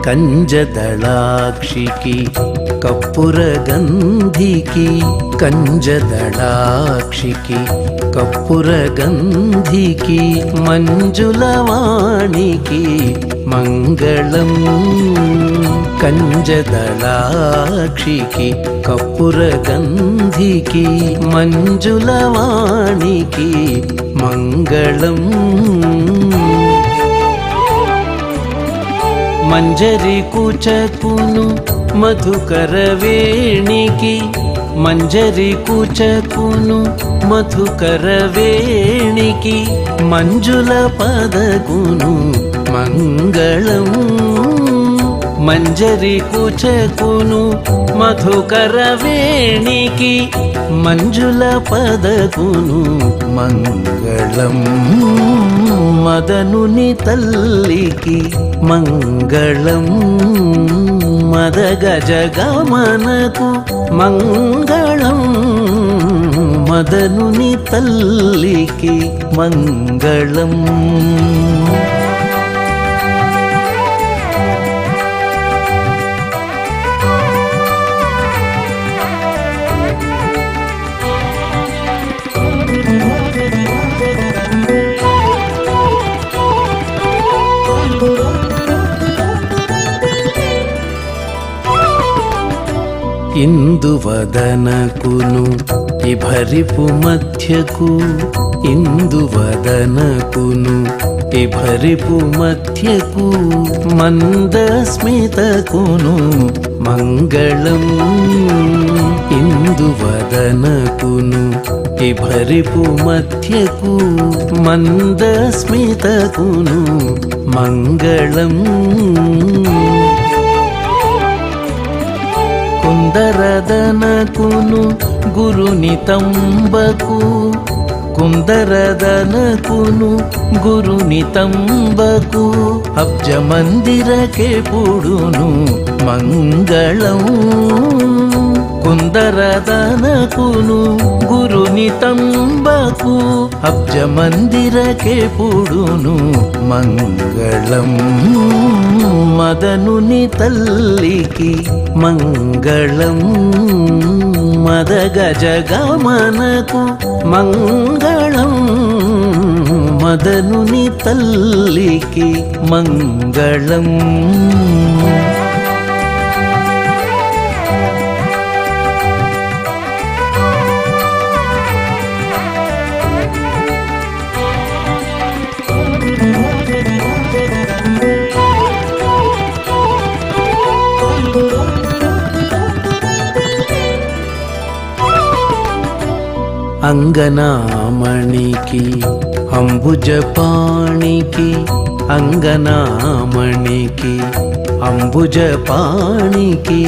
కంజదళాక్షికి కప్పుర గంధికి కంజదళాక్షికి కప్పుర గంధికి మంజులవాణికి మంగళం కంజదళాక్షికి కప్పుర గంధికి మంజులవాణికి మంగళం మంజరి కూచకును మధుకర వేణికి. మంజరి కూచకును మధుకర వేణికి. మంజుల పదకును మంగళము మంజరి కూచకును మధుకర వేణికి మంజుల పదకును మంగళం మదనుని తల్లికి మంగళం మదగజ గమనకు మంగళం మదనుని తల్లికి మంగళం ఇందువదనకును ఇభరిపు మధ్యకు ఇందువదనకును ఇభరిపు మధ్యకు మందస్మితకును మంగళం ఇందువదనకును ఇభరిపు మధ్యకు మందస్మితకును మంగళం కుందరదనకును గురుని తంబకు కుందరదనకును గురుని తంబకు అబ్జ మందిరకే పుడును మంగళం. కుందరదనకును గురుని తంబకు అబ్జ మందిరకే పుడును మంగళం మదనుని తల్లికి మంగళం మద గజగమనకు మంగళం మదనుని తల్లికి మంగళం అంగనామణికి అంబుజపాణికి అంగనామణికి అంబుజపాణికి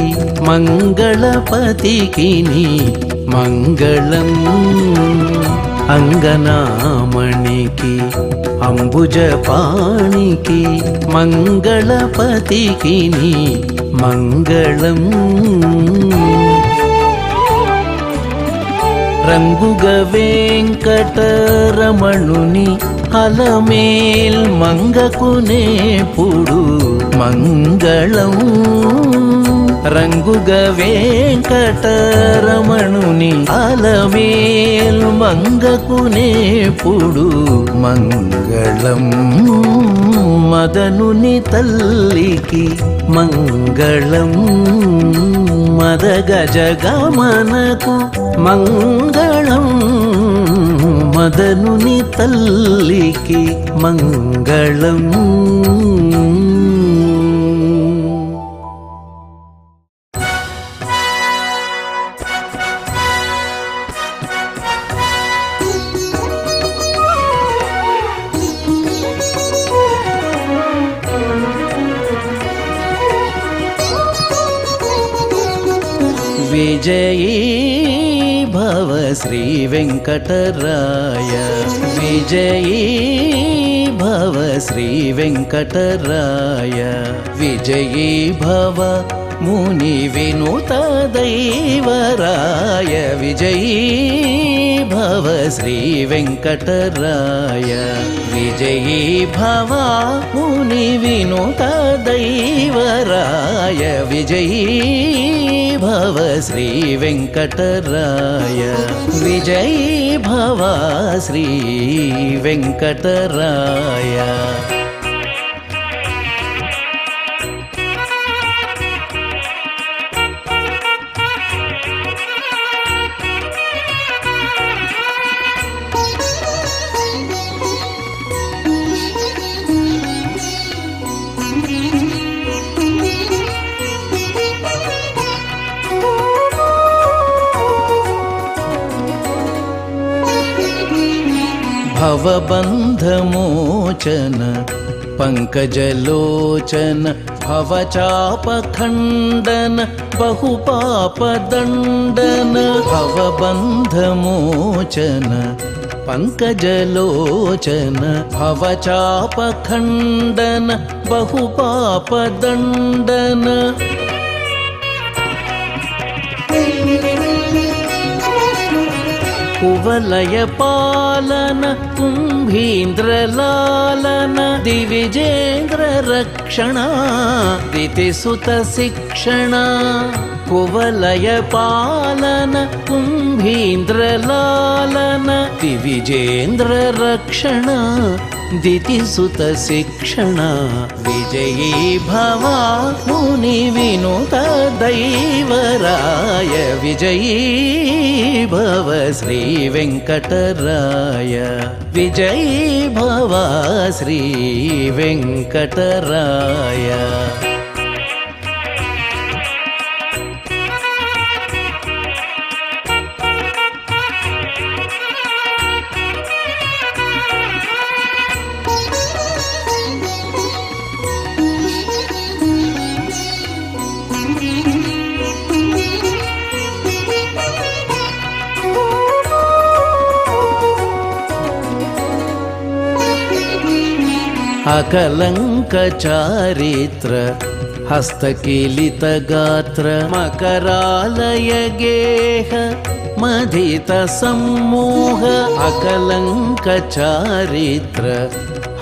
మంగళపతికి మంగళం. అంగనామణికి అంబుజపాణికి మంగళపతికి మంగళం. రంగుగ వెంకటరమణుని అలమేల్ మంగకునేపుడు మంగళం. రంగుగ వెంకటరమణుని అలమేల్ మంగకునేపుడు మంగళం. మదనుని తల్లికి మంగళం. మద గజగమనకు మంగళం మదనుని తల్లికి మంగళం. విజయీ శ్రీ వెంకటరాయ విజయీ భవ శ్రీ వెంకటరాయ విజయీ భవ ముని వినుత దైవరాయ విజయీ భవ శ్రీ వెంకటరాయ. విజయీ భవ ముని వినుత దైవరాయ విజయీ భవ శ్రీ వెంకటరాయ. విజయీ భవ శ్రీ వెంకటరాయ. भवबन्धमोचन पङ्कजलोचन भवचापखण्डन बहुपापदण्डन भवबन्धमोचन पङ्कजलोचन भवचापखण्डन बहुपापदण्डन। कुवलयपालन कुम्भीन्द्रलालन दिविजेन्द्ररक्षणा दितिसुतशिक्षणा कुवलयपालन कुम्भीन्द्रलालन दिविजेन्द्ररक्षणा दितिसुतशिक्षण विजयी भवा मुनिविनुत दैवराय विजयी भव श्रीवेङ्कटराय विजयी भव श्रीवेङ्कटराय अकलङ्कचारित्र हस्तकीलितगात्र मकरालय गेह मधितसम्मोह अकलङ्कचारित्र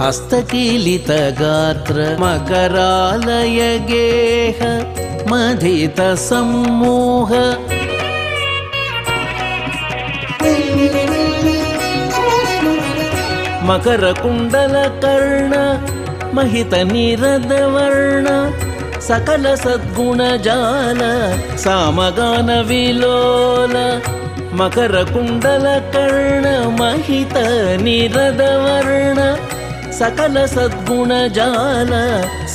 हस्तकीलितगात्र मकरालय गेह मधितसम्मोह महित निरदवर्ण सकल सद्गुणजाल सामगान विलोल मकरकुण्डलकर्ण महित निरदवर्ण सकल सद्गुणजाल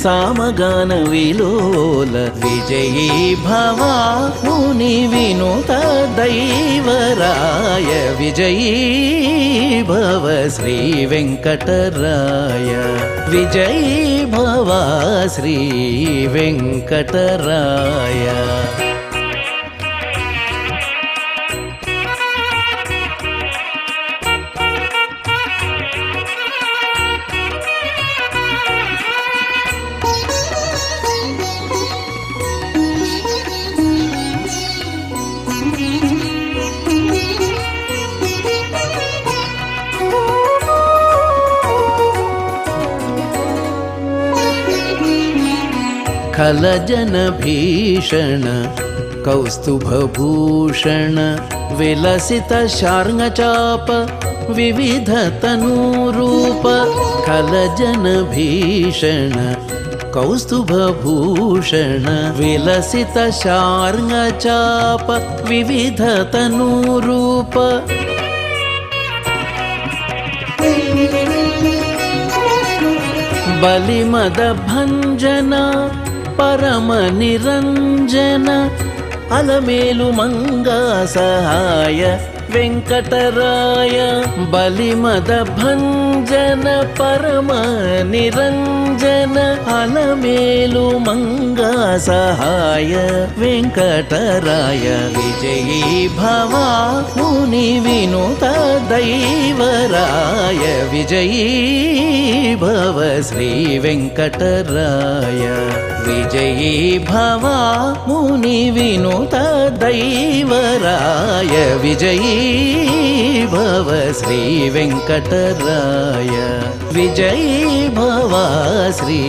सामगान विलोल विजयी भवा मुनि विनुत दैवराय विजयी भव श्रीवेङ्कटराय विजयी भवा श्रीवेङ्कटराय खलजनभीषण कौस्तुभभूषण विलसितशार्ङ्गचाप विविधतनूरूप खलजनभीषण कौस्तुभभूषण विलसितशार्ङ्गचाप विविधतनूरूप। बलिमदभञ्जना పరమ నిరంజన అలమేలు మంగా సహాయ వెంకటరాయ బలిమద భంగ నిరంజన పరమ నిరంజన అలమేలు మంగా సహాయ వెంకటరాయ. విజయీ భవా ముని వినుత దైవరాయ. విజయీ భవ శ్రీ వెంకటరాయ. విజయీ భవా ముని వినుత దైవరాయ. విజయీ భవ శ్రీ వెంకటరాయ విజయీ భవ శ్రీ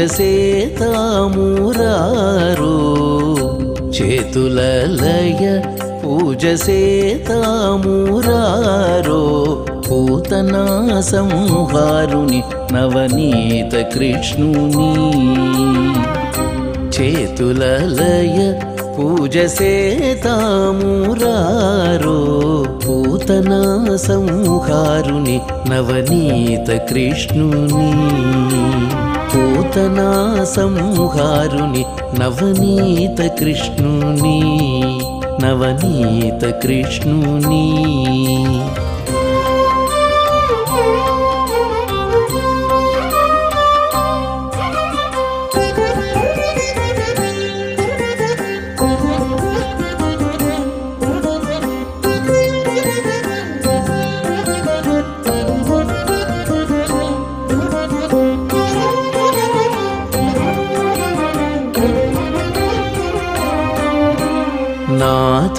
పూజసేతామురారు. చేతుల లయ పూజ సేతామురారో పూతనా సంహారుని నవనీత కృష్ణుని. చేతుల లయ పూజ సేతామురారో పూతనా సంహారుని నవనీత కృష్ణుని. పూతనా సంహారుని నవనీత కృష్ణుని నవనీత కృష్ణుని.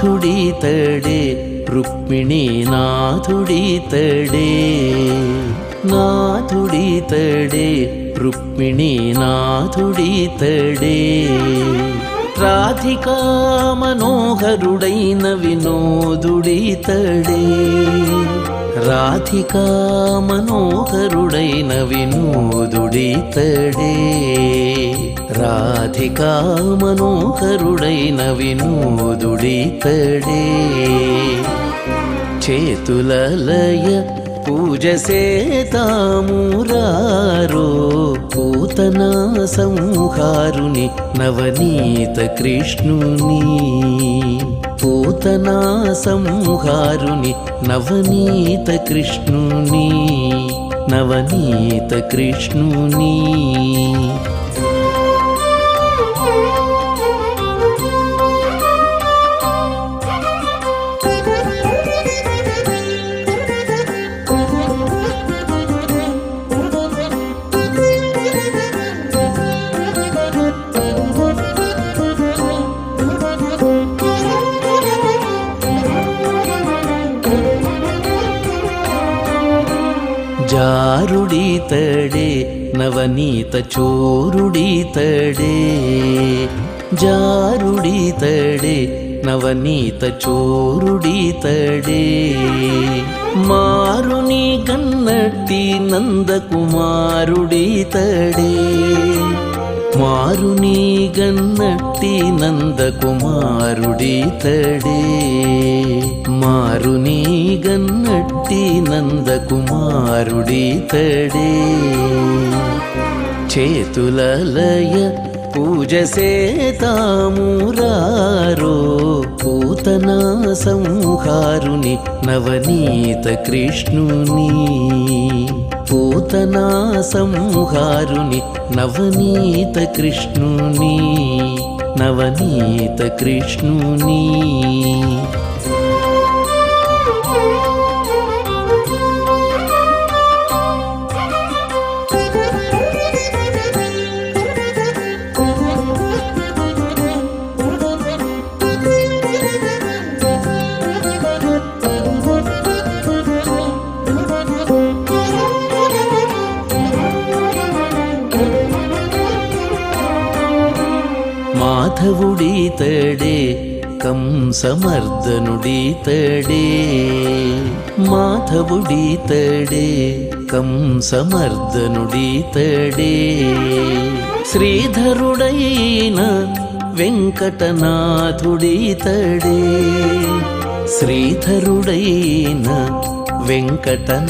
నాథుడితడే రుక్మిణి నాథుడితడే నాథుడితడే రుక్మిణి నాథుడితడే రాధికా మనోహరుడైన వినోదుడితడే రాధికా మనోహరుడైన వినోదుడితడే రాధికా మనోహరుడైన వినోదుడితడే చేతుల లయ పూజ సేతామురారో పూతనా సంహారుని నవనీత కృష్ణుని. పూతనా సంహారుని నవనీత కృష్ణుని. నవనీత కృష్ణుని. జారుడీతడే నవనీత చోరుడీతడే జారుడీతడే నవనీత చోరుడీతడే మారుని గన్నట్టి నందకుమారుడీతడే మారుని గన్నట్టి నందకుమారుడీతడే మారుని గన్నట్టి నందకుమారుడీతడే చేతులలయ పూజ సేతామురారో పూతనా సంహారుని నవనీత కృష్ణుని. పూతనా సంహారుని నవనీత కృష్ణుని. నవనీత కృష్ణుని. మాధవుడీతడే కంసమర్దనుడీతడే మాధవుడీతడే కంసమర్దనుడీతడే శ్రీధరుడైన వెంకటనాథుడీతడే శ్రీధరుడైన వెంకటనాథుడీతడే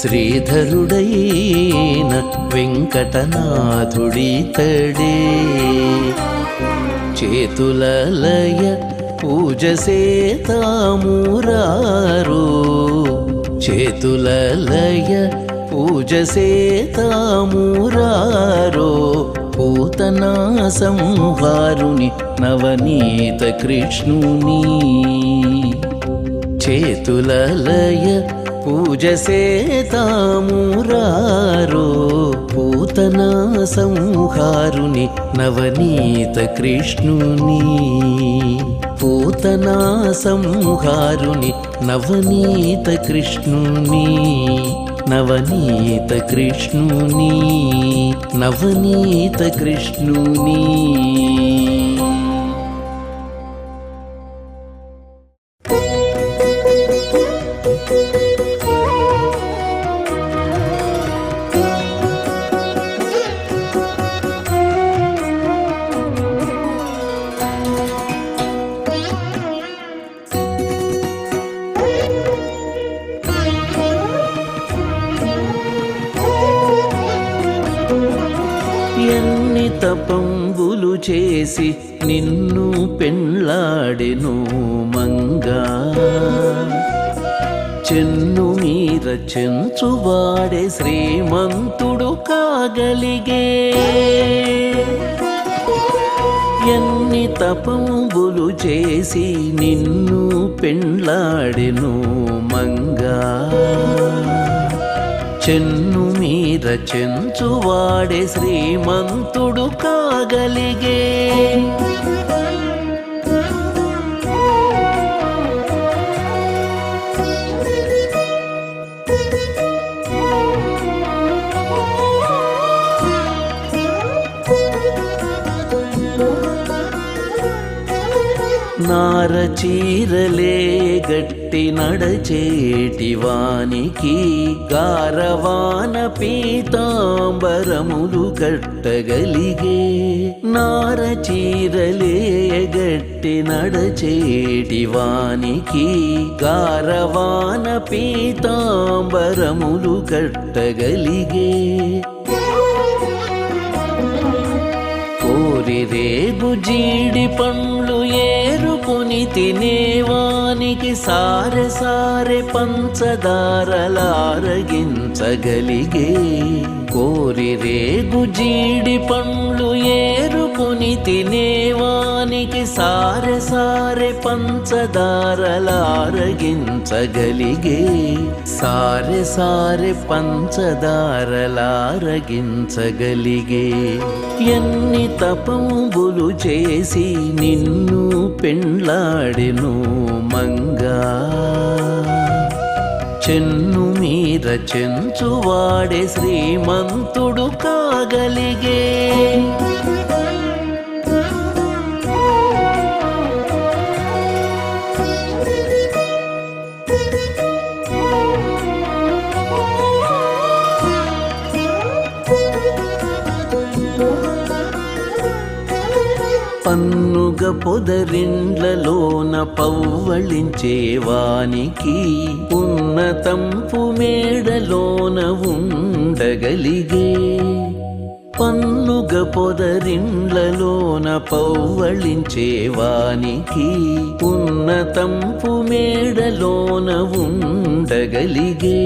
శ్రీధరుడైన వెంకటనాథుడీతడే చేతులలయ పూజ సేతామురారు. చేతులలయ పూజ సేతామురారో. పూతనా సంహారుని నవనీత కృష్ణుని. చేతులలయ పూజ సేతామురారో పూతనా సంహారుని నవనీత కృష్ణుని. పూతనా సంహారుని నవనీత కృష్ణుని. నవనీత కృష్ణుని నవనీత కృష్ణుని. చెంచువాడే శ్రీమంతుడు కాగలిగే. నార చీరలే గట్టి నడచేటి వానికి గారవాన పీతాంబరములు కట్టగలిగే నార గట్టి నడచేటి వానికి గారవాన పీతాంబరములు కట్టగలిగే కోరి రేగు జీడి పండ్లు ఏరుకొని తినేవా సారె సారె పంచదారలారగించగలిగే కోరి రేగు జీడి పండ్లు ఏరుకుని తినేవానికి సారె సారె పంచదారలారగించగలిగే సారె సారె పంచదారలారగించగలిగే ఎన్ని తపంబులు చేసి నిన్ను పెండ్లాడెను మంగా. చెన్ను మీద చెంచువాడే శ్రీమంతుడు కాగలిగే. పన్నుగ పొదరిండ్లలోన పవ్వళించేవానికి తంపు మేడలోన ఉండగలిగే పన్నుగ పొదరిండ్లలోన పౌవళించేవానికి ఉన్న తంపు మేడలోన ఉండగలిగే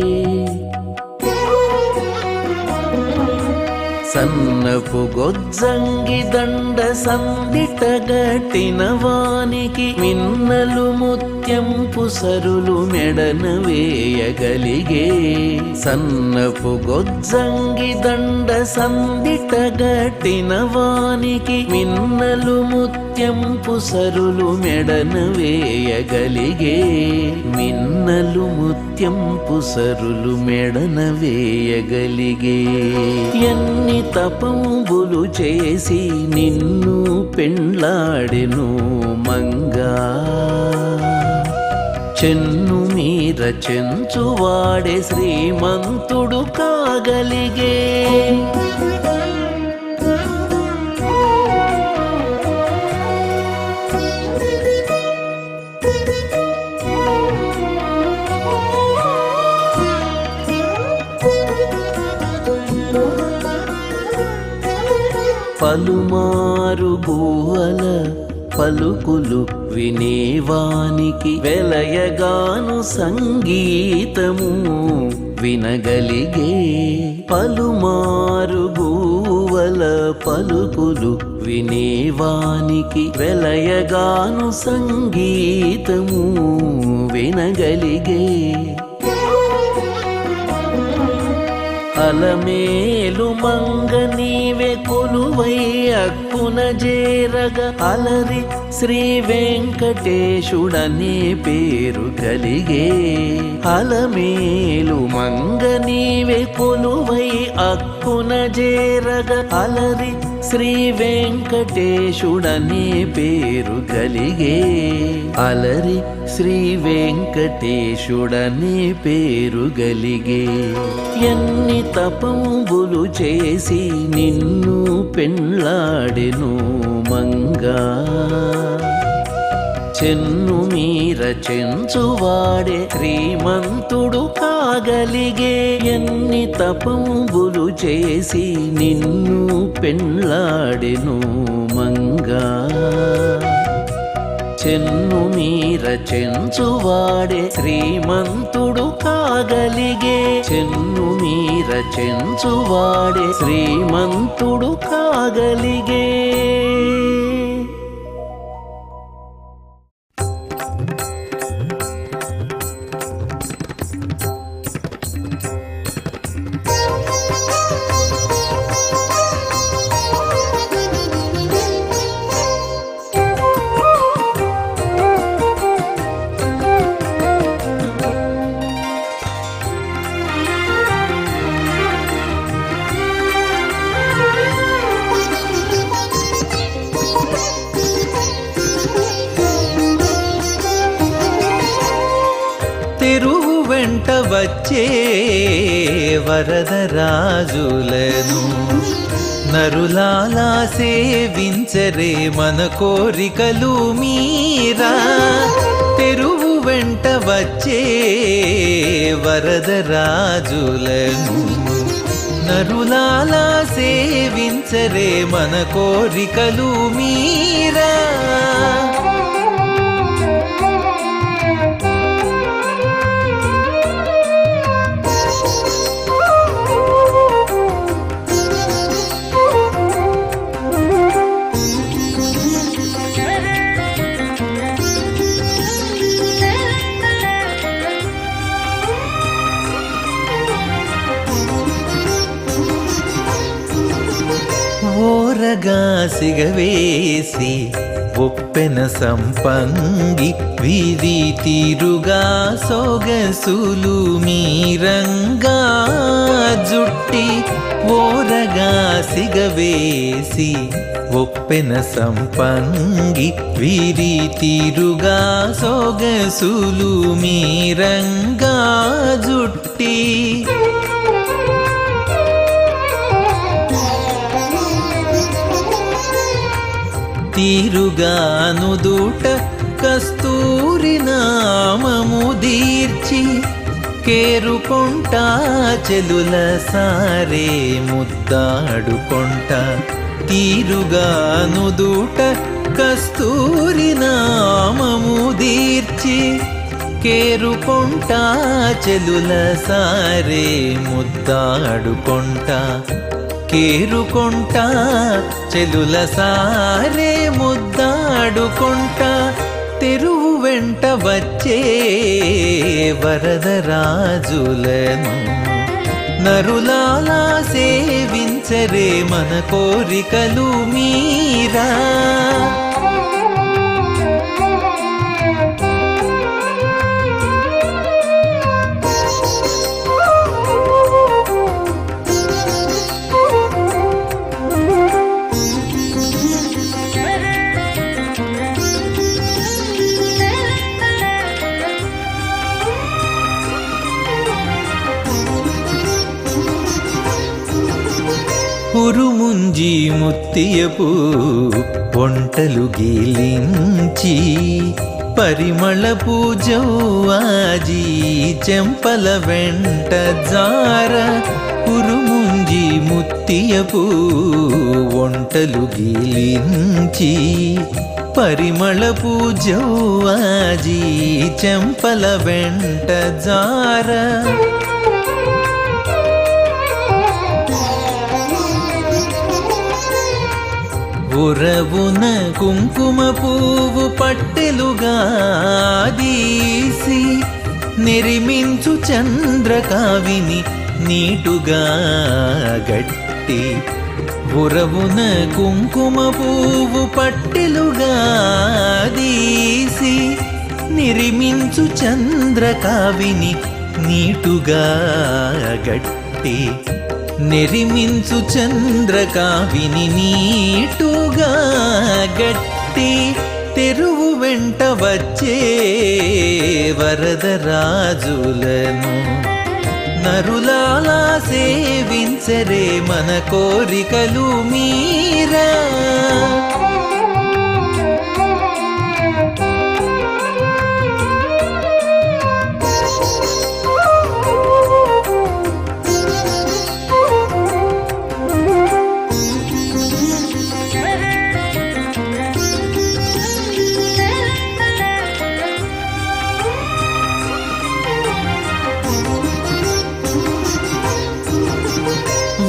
సన్నపు గొజ్జంగి దండ సందిట గట్టిన వానికి మిన్నలు ముత్యంపు సరులు మెడన వేయగలిగే సన్నపు గొజ్జంగి దండ సందిటగట్టిన వానికి మిన్నలు ముత్యంపు సరులు మెడన వేయగలిగే మిన్నలు కెంపు సరులు మెడన వేయగలిగే ఎన్ని తపంబులు చేసి నిన్ను పెండ్లాడెను మంగా చెన్ను మీర చెంచువాడే శ్రీమంతుడు కాగలిగే పలుమారు గువ్వల పలుకులు వినేవానికి వెలయగాను సంగీతము వినగలిగే పలుమారు గువ్వల పలుకులు వినేవానికి వెలయగాను సంగీతము వినగలిగే అలమేలు మంగ నీవే కొలువై అక్కున జేరగ అలరి శ్రీ వెంకటేశుడనే పేరు కలిగే అలమేలు మంగ నీవే కొలువై అక్కున జేరగ అలరి శ్రీ వెంకటేశుడనే పేరు కలిగే. అలరి శ్రీ వెంకటేశుడనే పేరు గలిగే ఎన్ని తపంబులు చేసి నిన్ను పెళ్ళాడెను మంగా. చెన్ను మీర చెంచువాడే శ్రీమంతుడు కాగలిగే ఎన్ని తపంబులు చేసి నిన్ను పెండ్లాడెను మంగా. చెన్ను మీర చెంచువాడే శ్రీమంతుడు కాగలిగే. చెన్ను మీర చెంచువాడే శ్రీమంతుడు కాగలిగే. వరదరాజులను నరులాలా సేవించరే మన కోరికలు మీరా? తెరువు వెంట వచ్చే వరదరాజులను నరులాలా సేవించరే మన కోరికలు మీరా? ఓరగా సిగవేసి ఒప్పెన సంపంగి వీధి తీరుగా సొగసులు మీరంగా జుట్టి ఓరగా సిగవేసి ఒప్పెన సంపంగి వీరి తీరుగా సొగసులు మీరంగా జుట్టి తీరుగాను దూట కస్తూరి నామము దీర్చి కేరుకొంట చెలుల సారే ముద్దాడుకొంట. తీరుగాను దూట కస్తూరి నామము దీర్చి కేరుకొంట చెలుల సారే ముద్దాడుకొంట. కేరుకొంట చెలుల సారే ముద్దాడుకొంట తెరువు వెంట వచ్చే వరదరాజులను నరులాలా సేవించరే మన కోరికలు మీరా. ఉరుముంజి ముత్తియపు వంటలు గీలించి పరిమళ పూజవాజీ చెంపల వెంట జార ఉరుముంజి ముత్తియపు వంటలు గీలించి పరిమళ పూజవాజీ చెంపల వెంట జార ఉరవున కుంకుమ పువ్వు పట్టెలుగా దీసి నెరిమించు చంద్రకావిని నీటుగా గట్టి. ఉరవున కుంకుమ పువ్వు పట్టెలుగా దీసి నిరిమించు చంద్రకావిని నీటుగా గట్టి. నెరిమించు చంద్రకావిని నీటుగా గట్టి తెరువు వెంట వచ్చే వరదరాజులను నరులాలా సేవించరే మన కోరికలు మీరా.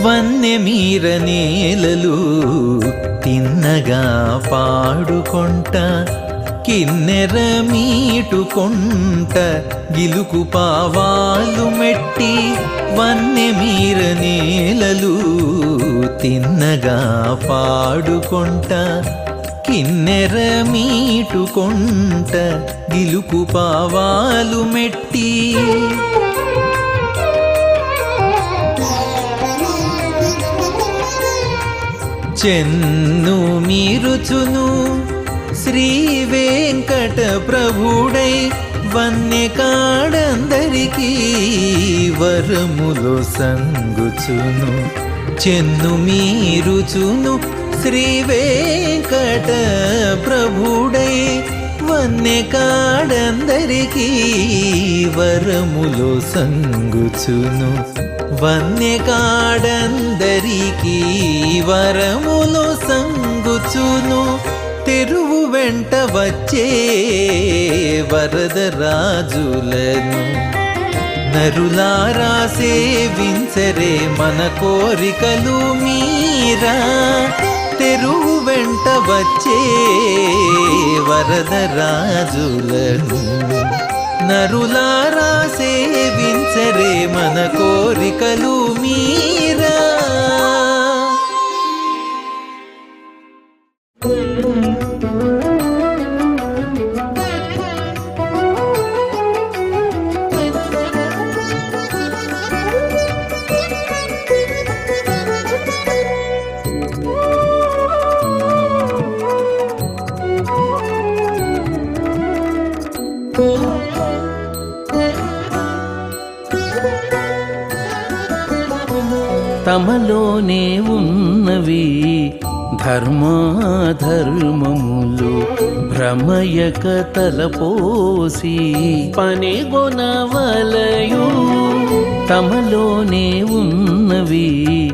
వన్నె మీర నేలలు తిన్నగా పాడుకొంట కిన్నెర మీటుకొంట గిలుకు పావాలు మెట్టి వన్నె మీర నేలలు తిన్నగా పాడుకొంట కిన్నెర మీటుకొంట గిలుకు పావాలు మెట్టి. చెన్ను మీరుచును శ్రీ వెంకట ప్రభుడై వన్నె కాడందరికీ వరములో సంగుచును. చెన్ను మీరుచును శ్రీ వెంకట ప్రభుడై వన్నె కాడందరికీ వరములో సంగుచును. వన్నె కాడందరికీ వరములో సంగుచును. తెరువు వెంట వచ్చే వరదరాజులను నరులారా సేవించరే మన కోరికలు మీరా. తెరువు వెంట వచ్చే వరదరాజులను నరులారా సేవించరే మన కోరికలు మీ పక్క తలపోసి పని గొనవలయు. తమలోనే ఉన్నవి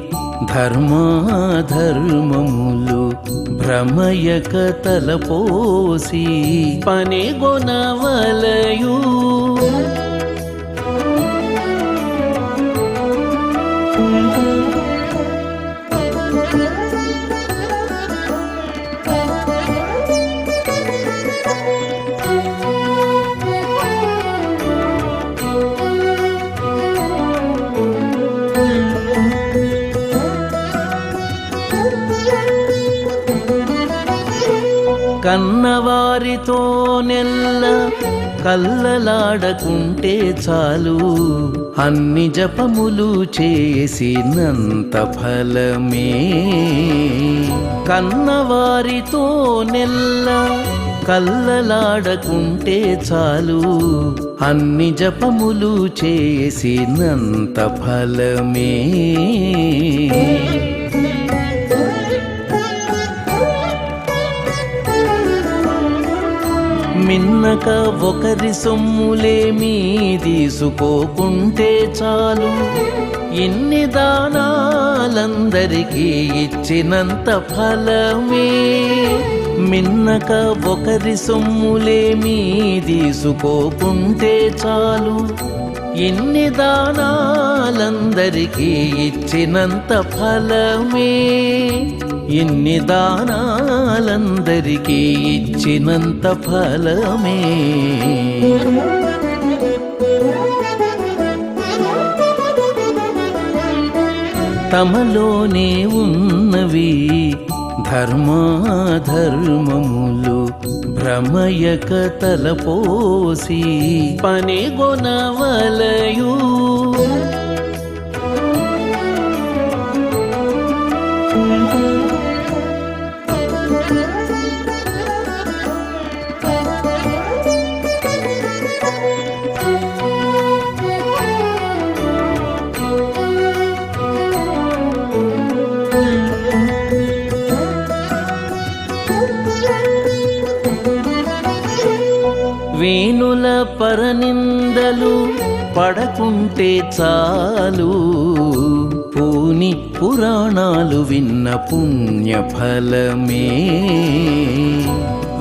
ధర్మాధర్మములు. భ్రమయక తలపోసి పని గొనవలయూ. కన్నవారితో నెల్ల కల్లలాడకుంటే చాలు. అన్ని జపములు చేసినంత ఫలమే. కన్నవారితో నెల్ల కల్లలాడకుంటే చాలు. అన్ని జపములు చేసినంత ఫలమే. మిన్నక ఒకరి సొమ్ములేమీ తీసుకోకుంటే చాలు. ఇన్ని దానాలందరికీ ఇచ్చినంత ఫలమే. మిన్నక ఒకరి సొమ్ములేమీ తీసుకోకుంటే చాలు. ఇన్ని దానాలందరికీ ఇచ్చినంత ఫలమే. ఇన్ని దానాలందరికీ ఇచ్చినంత ఫలమే. తమలోనే ఉన్నవి ధర్మాధర్మములు భ్రమయక తలపోసి పనిగొనవలయూ పరనిందలు పడకుంటే చాలు. పూని పురాణాలు విన్న పుణ్యఫలమే.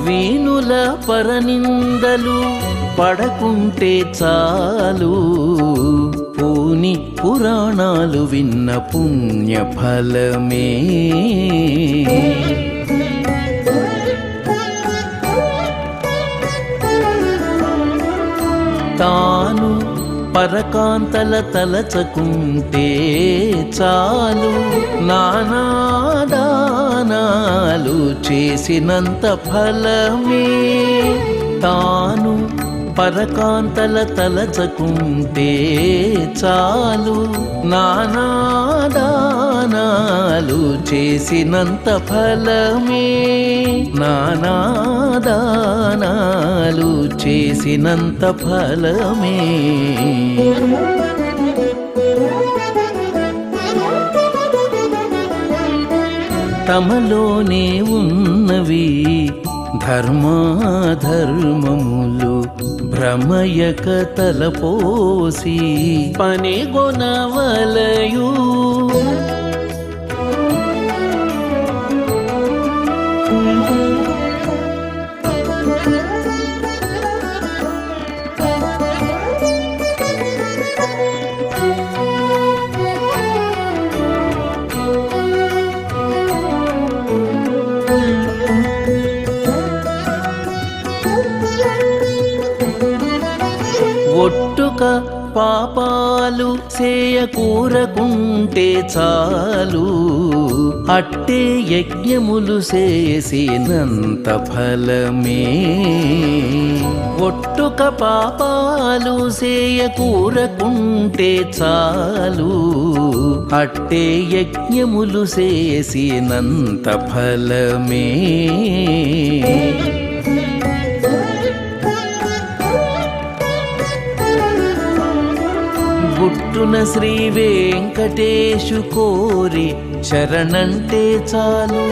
వీణుల పరనిందలు పడకుంటే చాలు. పూని పురాణాలు విన్న పుణ్యఫలమే. తాను పరకాంతల తలచకుంటే చాలు. నానాదానాలు చేసినంత ఫలమే తాను పరకాంతల తలచకుంటే చాలు. నానాదానాలు చేసినంత ఫలమే. నానాదానాలు చేసినంత ఫలమే. తమలోనే ఉన్నవి ధర్మాధర్మములు భ్రమయక తలపోసి పని పనిగొనవలయు. ఒట్టుక పాపాలు చేయకూరకుంటే చాలు. అట్టే యజ్ఞములు చేసినంత ఫలమే. ఒట్టుక పాపాలు చేయకూరకుంటే చాలు. అట్టే యజ్ఞములు చేసినంత ఫలమే. గుట్టు గుట్టున శ్రీ వెంకటేశు కోరి శరణంటే చాలు.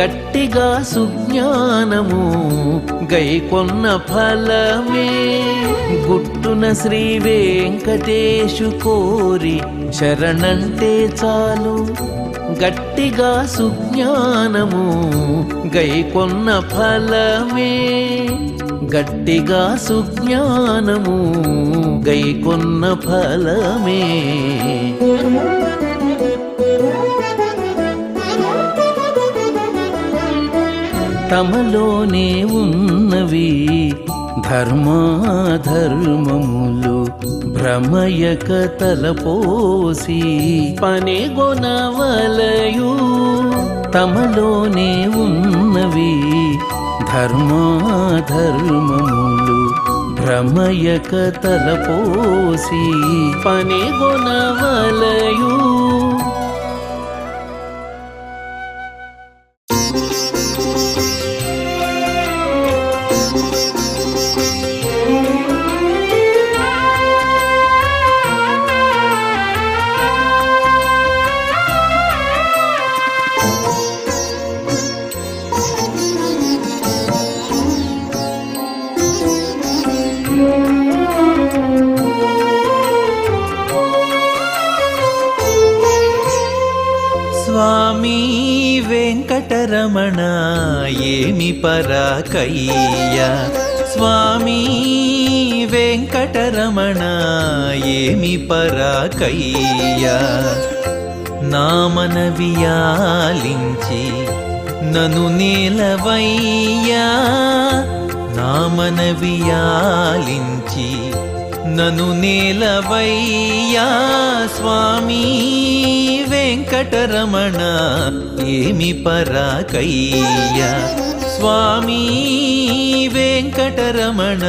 గట్టిగా సుజ్ఞానము గైకొన్న ఫలమే. గుట్టున శ్రీ వెంకటేశు కోరి శరణంటే చాలు. గట్టిగా సుజ్ఞానము గైకొన్న ఫలమే. గట్టిగా సుజ్ఞానము గైకొన్న ఫలమే. తమలోనే ఉన్నవి ధర్మాధర్మములు భ్రమయక తలపోసి పనిగొనవలయు తమలోనే ఉన్నవి ధర్మాధర్మములు భ్రమయక తలపోసి పనిగొనవలయు. పరాకయ్య. స్వామి వెంకటరమణ ఏమి పరాకయ్య నామనవియాలించి నను నేలవయ్యా. నామనవియాలించి నను నేలవయ్యా. స్వామి వెంకటరమణ ఏమి పరాకయ్యా. స్వామీ వెంకటరమణ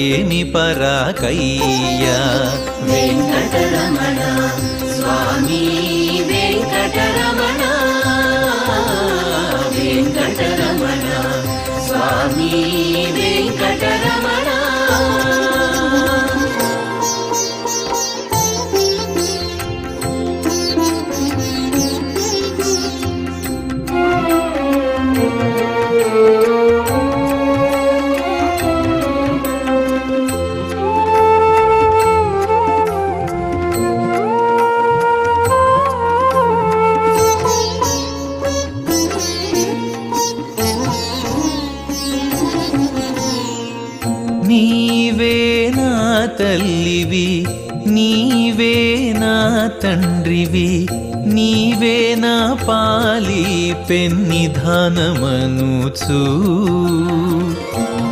ఏమి పరాకయ్యా? వెంకటరమణ స్వామీ వెంకటరమణ వెంకటరమణ స్వామీ పెన్నిధానమనుచు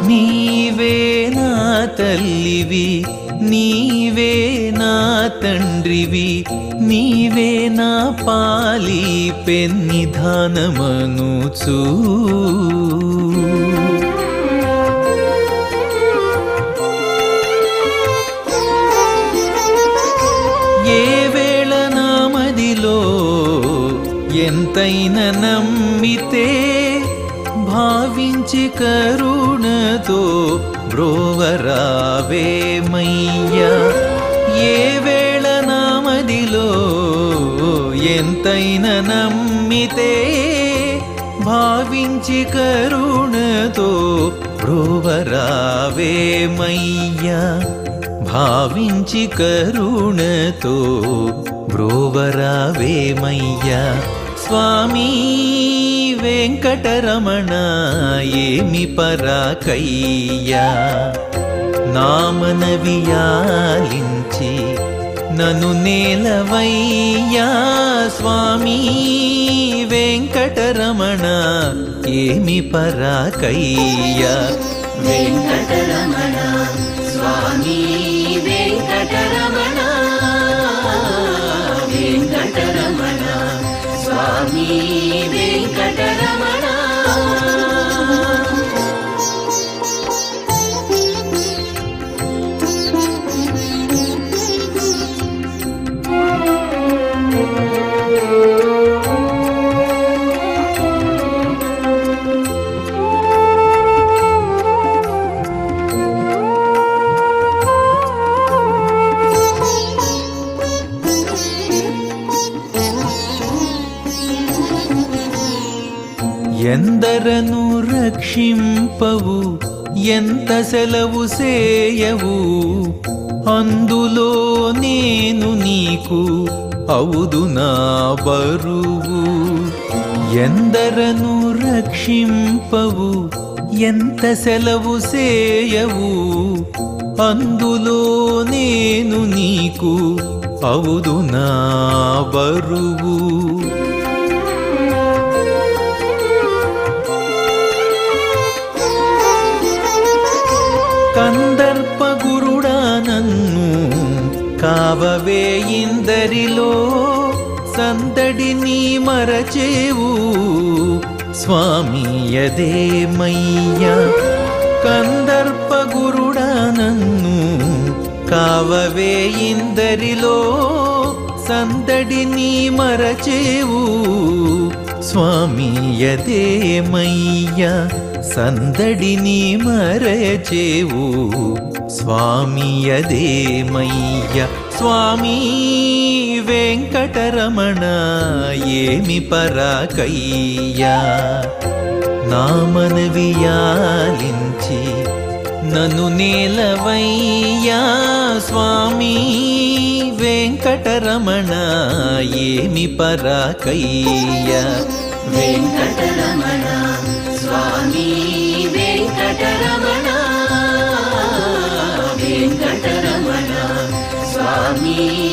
నీవే నా తల్లివి నీవే నా తండ్రివి నీవే నా పాలి పెన్నిధానమనుచు ఎంతైన నమ్మితే భావించి కరుణతో బ్రోవరావేమయ్యా ఏ వేళ నామదిలో ఎంతైన నమ్మితే భావించి కరుణతో బ్రోవరావేమయ్యా భావించి కరుణతో బ్రోవరావేమయ్యా స్వామి వెంకటరమణ ఏమి పరాకయ్యా. నామనవియాలించి నను నేలవయ్యా స్వామి వెంకటరమణ ఏమి పరాకయ్యా. వెంకటరమణ స్వామి ఎందరను రక్షింపవు ఎంత సెలవు సేయవు? అందులో నేను నీకు అవుదు నా బరువు. ఎందరను రక్షింపవు ఎంత సెలవు సేయవు? అందులో నేను నీకు అవుదు నా బరువు. కావవే ఇందరిలో సందడి నీ మరచేవు. స్వామియదేమయ్య కందర్ప గురుడా నన్ను కావవే ఇందరిలో సందడి నీ మరచేవు. స్వామియదేమయ్య సందడిని మరచేవు. స్వామియదేమయ్య స్వామి వెంకటరమణ ఏమి పరాకయ్యా? నా మనవియాలించి నన్ను నేలవయ్యా స్వామి వెంకటరమణ ఏమి పరాకయ్యా? వెంకటరమణ స్వామి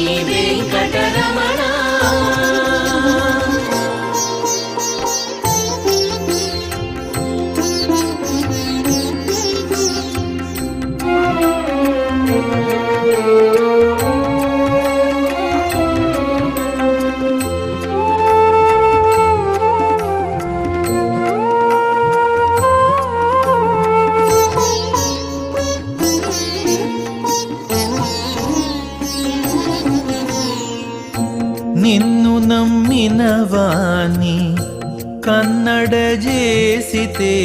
చేసితే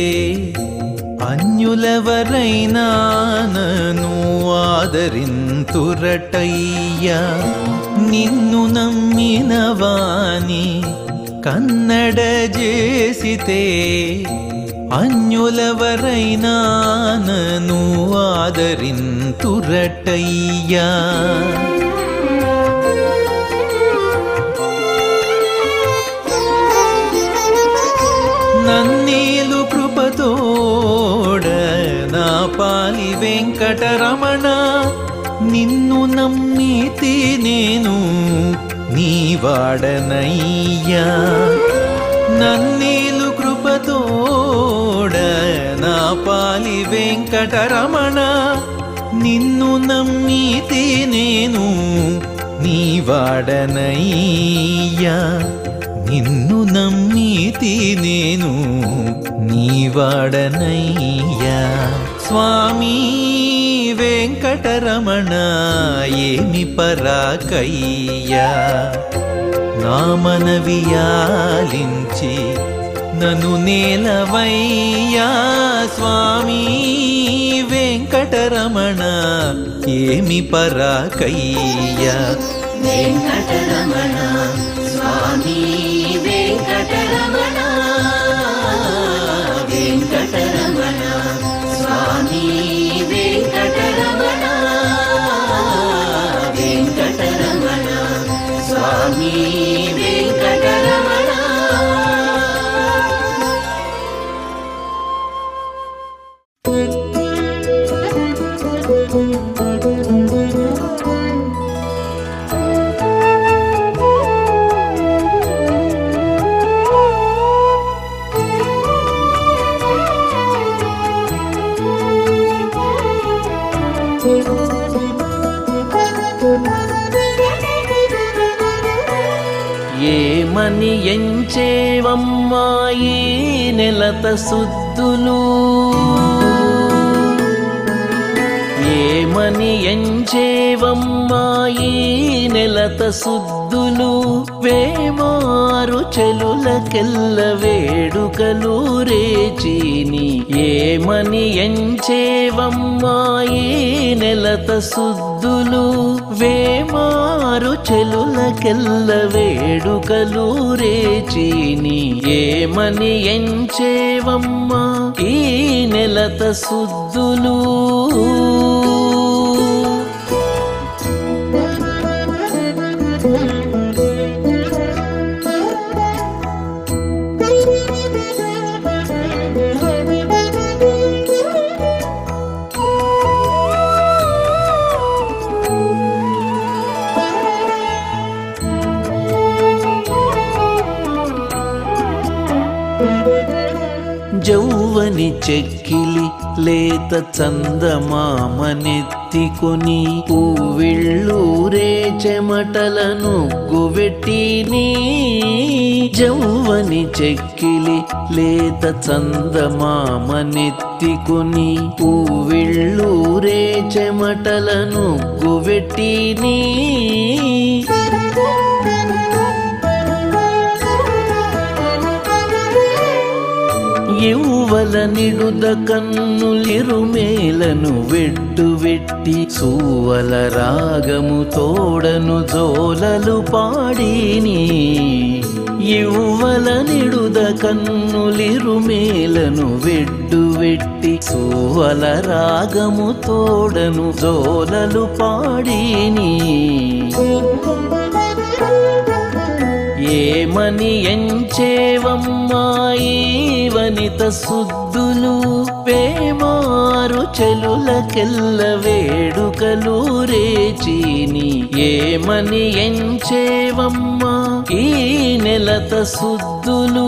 అన్యులెవరైనా నను ఆదరింతురటయ్యా. నిన్ను నమ్మిన వాణి కన్నడ చేసితే అన్యులెవరైనా నను ఆదరింతురటయ్యా. వెంకటరమణ నిన్ను నమ్మితే నేను నీ వాడనయ్యా. నన్నీలు కృపతోడ నా పాలి వెంకటరమణ నిన్ను నమ్మితే నేను నీ వాడనయ్యా. నిన్ను నమ్మితే నేను నీవాడనయ్యా స్వామి వెంకటరమణ ఏమి పరాకయ్యా? నా మనవియాలించి నన్ను నేలవయ్యా. స్వామి వెంకటరమణ ఏమి పరాకయ్యా? వెంకటరమణ ఎంచేవమ్మాయి నెలత సుద్దులు ఏమని ఎంచేవమ్మాయి నెలత సుద్దులు వేమారు చెలులకెల్ల వేడుకలు రేచీని. ఏమని ఎంచేవమ్మా నెలత సుద్దులు వేమారు చెలులకెల్ల వేడుకలు రేచీని ఏమని ఎంచేవమ్మా? ఈ నెలత సుద్దులు జౌవని చెక్కిలి లేత చందమామనెత్తికొని పువ్విళ్ళూరే చెమటలను గువెట్టిని జౌవని చెక్కిలి లేత చందమామనెత్తికొని పువ్విళ్ళూరే చెమటలను గువెట్టిని ఎవ్వల నిడుద కన్నులిరుమేలను వెట్టు వెట్టి సూవల రాగము తోడను జోలలు పాడిని ఎవ్వల నిడుద కన్నులిరుమేలను వెట్టు వెట్టి సూవల రాగము తోడను జోలలు పాడిని ఏమని ఎంచేవమ్మాయి వనిత సుద్దులు వేమారు చెలులకెల్ల వేడుకలు రేచీని. ఏమని ఎంచేవమ్మా ఈ నెలత శుద్ధులు?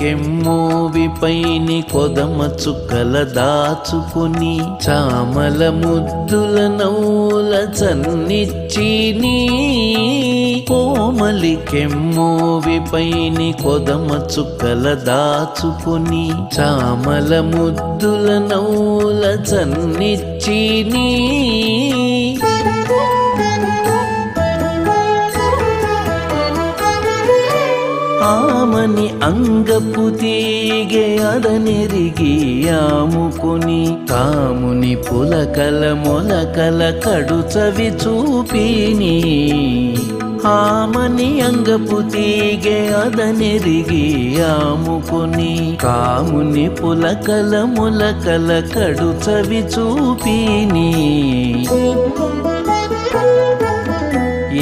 కోమలికెమ్మోవిపైని కొదమ చుక్కల దాచుకుని చామల ముద్దుల నవ్వుల చన్నిచ్చిని కోమలికెమ్మోవిపైని కొదమ చుక్కల దాచుకుని చామల ముద్దుల నవ్వుల చన్నిచ్చిని ఆమని అంగపు తీగే అదనెరిగి ఆముకుని కాముని పులకల మొలకల కడుచవి చూపిని. ఆమని అంగపు తీగే అదనెరిగి ఆముకుని కాముని పులకల మొలకల కడుచవి చూపిని.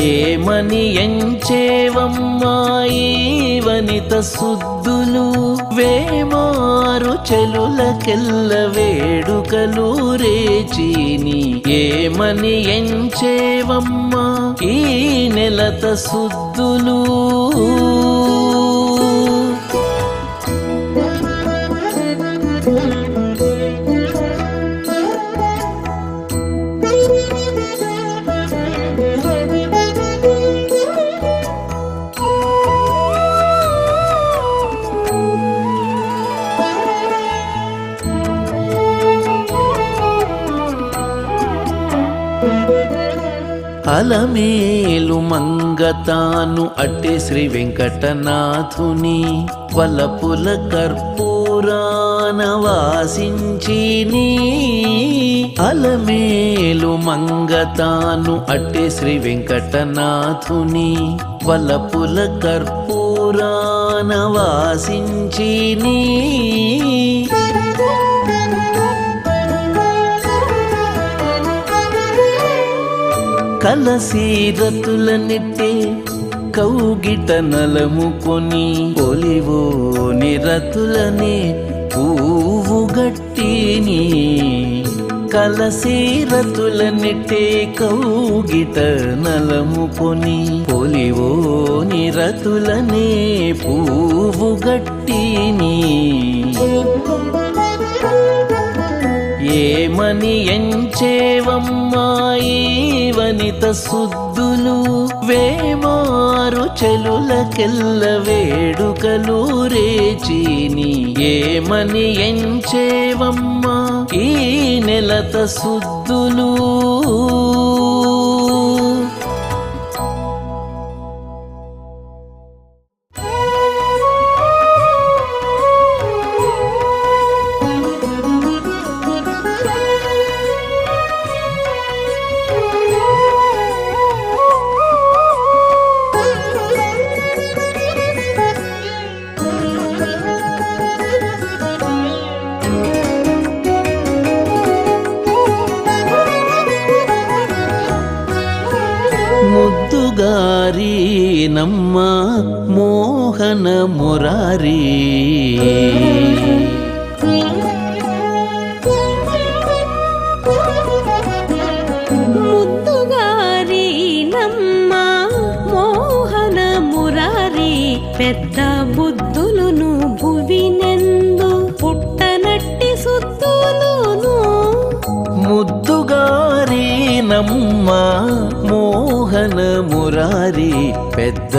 ఏమని ఎంచేవమ్మాయి వనిత సుద్దులు వేమారు చెలులకెల్ల వేడుకలు రేచీని. ఏమని ఎంచేవమ్మా ఈ నెలత శుద్ధులు? అలమేలు మంగతాను అట్టే శ్రీ వెంకటనాథుని వలపుల కర్పూరాన వాసించిని అలమేలు మంగతాను అట్టే శ్రీ వెంకటనాథుని వలపుల కర్పూరాన వాసించిని కలసీరతుల నెట్టే కౌగిట నలముకొని ఒలివో నిరతులనే పువ్వు గట్టిని. కలసీరతులనిట్టే కౌగిట నలముకొని పొలివోని రతులనే పువ్వు గట్టిని. ఏమని ఎంచేవమ్మాయి వనిత సుద్దులు వేమారు చెలులకెల్ల వేడుకలు రేచీని. ఏమని ఎంచేవమ్మా ఈ నెలత సుద్దులు మురారి ముద్దుగారి నమ్మ మోహన మురారి పెద్ద బుద్ధులును భువినెందు పుట్టనట్టి సుత్తులును ముద్దుగారి నమ్మ మోహన మురారి పెద్ద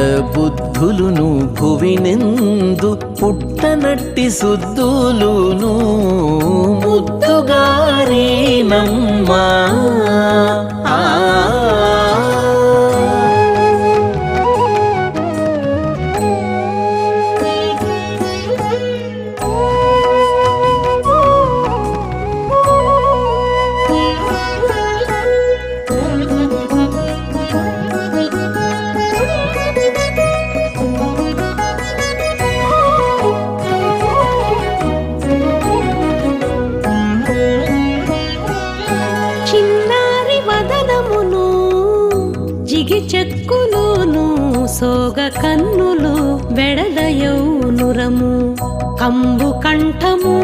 బుద్ధులును భువినెందు పుట్టనట్టి సుద్దులును ముద్దుగారి నమ్మ ఆ అంబు కంఠము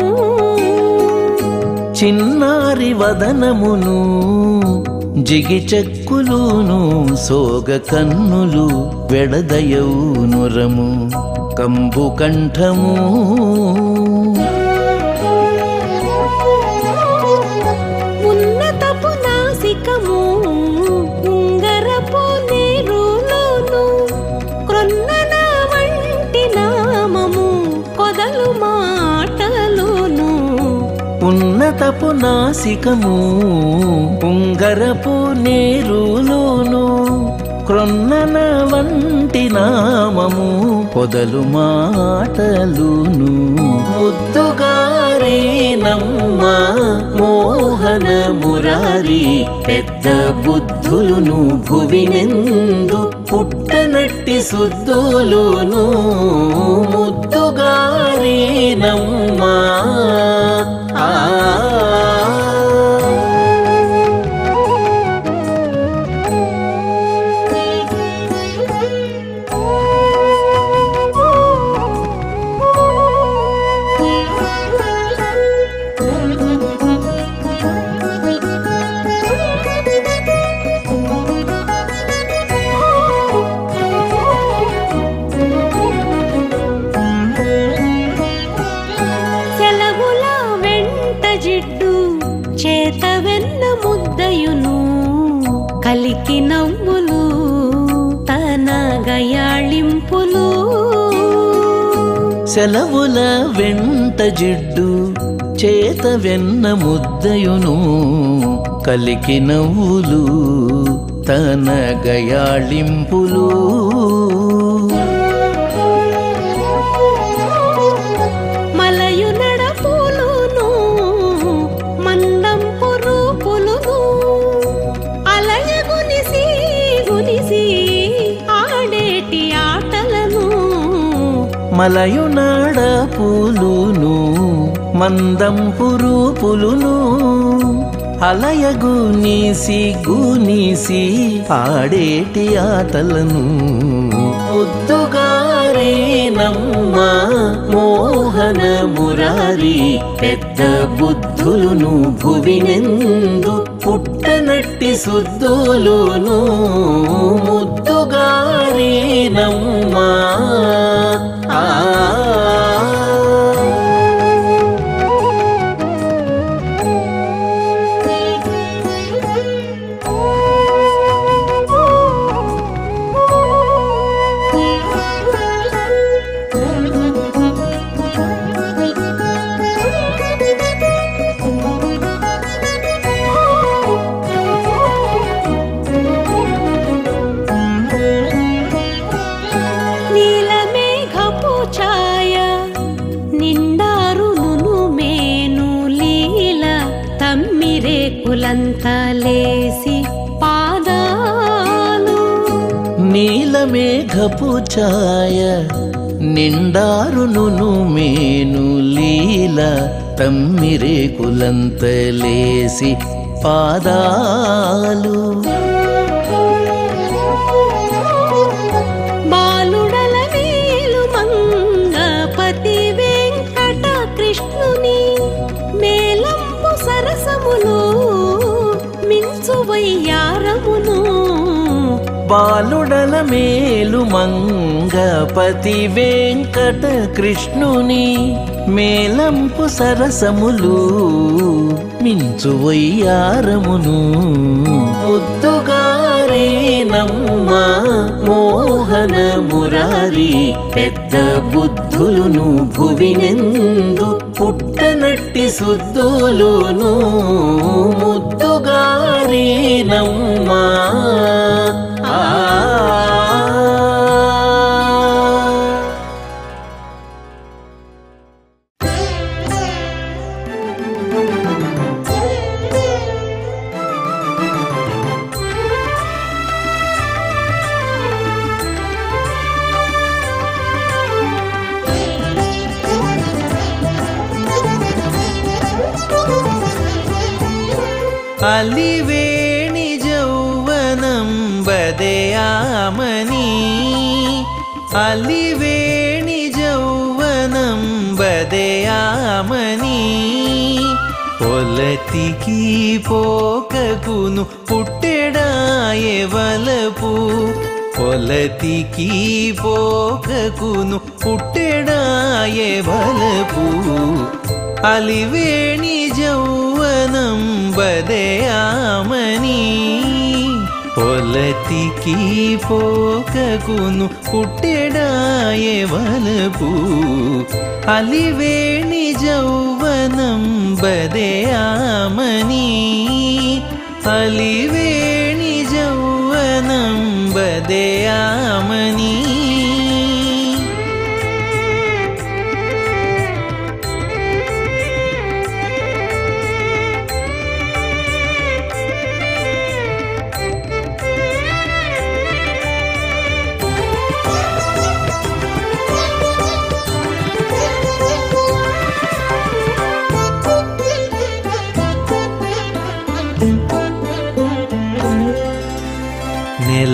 చిన్నారి వదనమును జిగిచెక్కులును సోగ కన్నులు వెడదయౌనురము కంబు కంఠము ఉన్నతపు నాసికము ఉంగరపు నేరులోను క్రొన్నన వంటి నామము పొదలు మాటలును ముద్దుగారి నమ్మ మోహన మురారి పెద్ద బుద్ధులును భువినెందు పుట్టనట్టి సుద్దులును ముద్దుగారేనమ్మా నమ్మ కలవుల వెంట జిడ్డు చేత వెన్న ముద్దయును కలికి నవ్వులు తన గయాళింపులు. మలయునాడ పూలును మందంపు రూపులును అలయగు నీసి గూనీసి పాడేటి ఆటలను. ముద్దుగారే నమ్మ మోహన మురారి పెద్ద బుద్ధులును భువినెందు పుట్టనట్టి సుద్దులును ముద్దుగారేనమ్మా నీలమేఘపు ఛాయ నిండారును మేను లీల తమ్మిరేకులంతలేసి పాదాలు. బాలుడల వేలు మంగపతి వెంకట కృష్ణుని మేలంపు సరసములు మించు వయ్యారమును బాలుడల మేలు మంగపతి వెంకట కృష్ణుని మేలంపు సరసములు మించు వయ్యారమును. ముద్దుగారేనమ్మ మోహన మురారి పెద్ద బుద్ధులును భువినెందు పుట్టనట్టి శుద్ధులును. ముద్దుగారేనమ్మా బ్రతికి పోకకును పుట్టెడాయే వలపు. పొలతికి పోకకును పుట్టెడాయే వలపు. అలివేణి జౌవనం బదయామని పొలతికి పోకకును పుట్టెడాయే వలపు. అలివేణి జౌవ బదయామని అలివేణి జౌవనం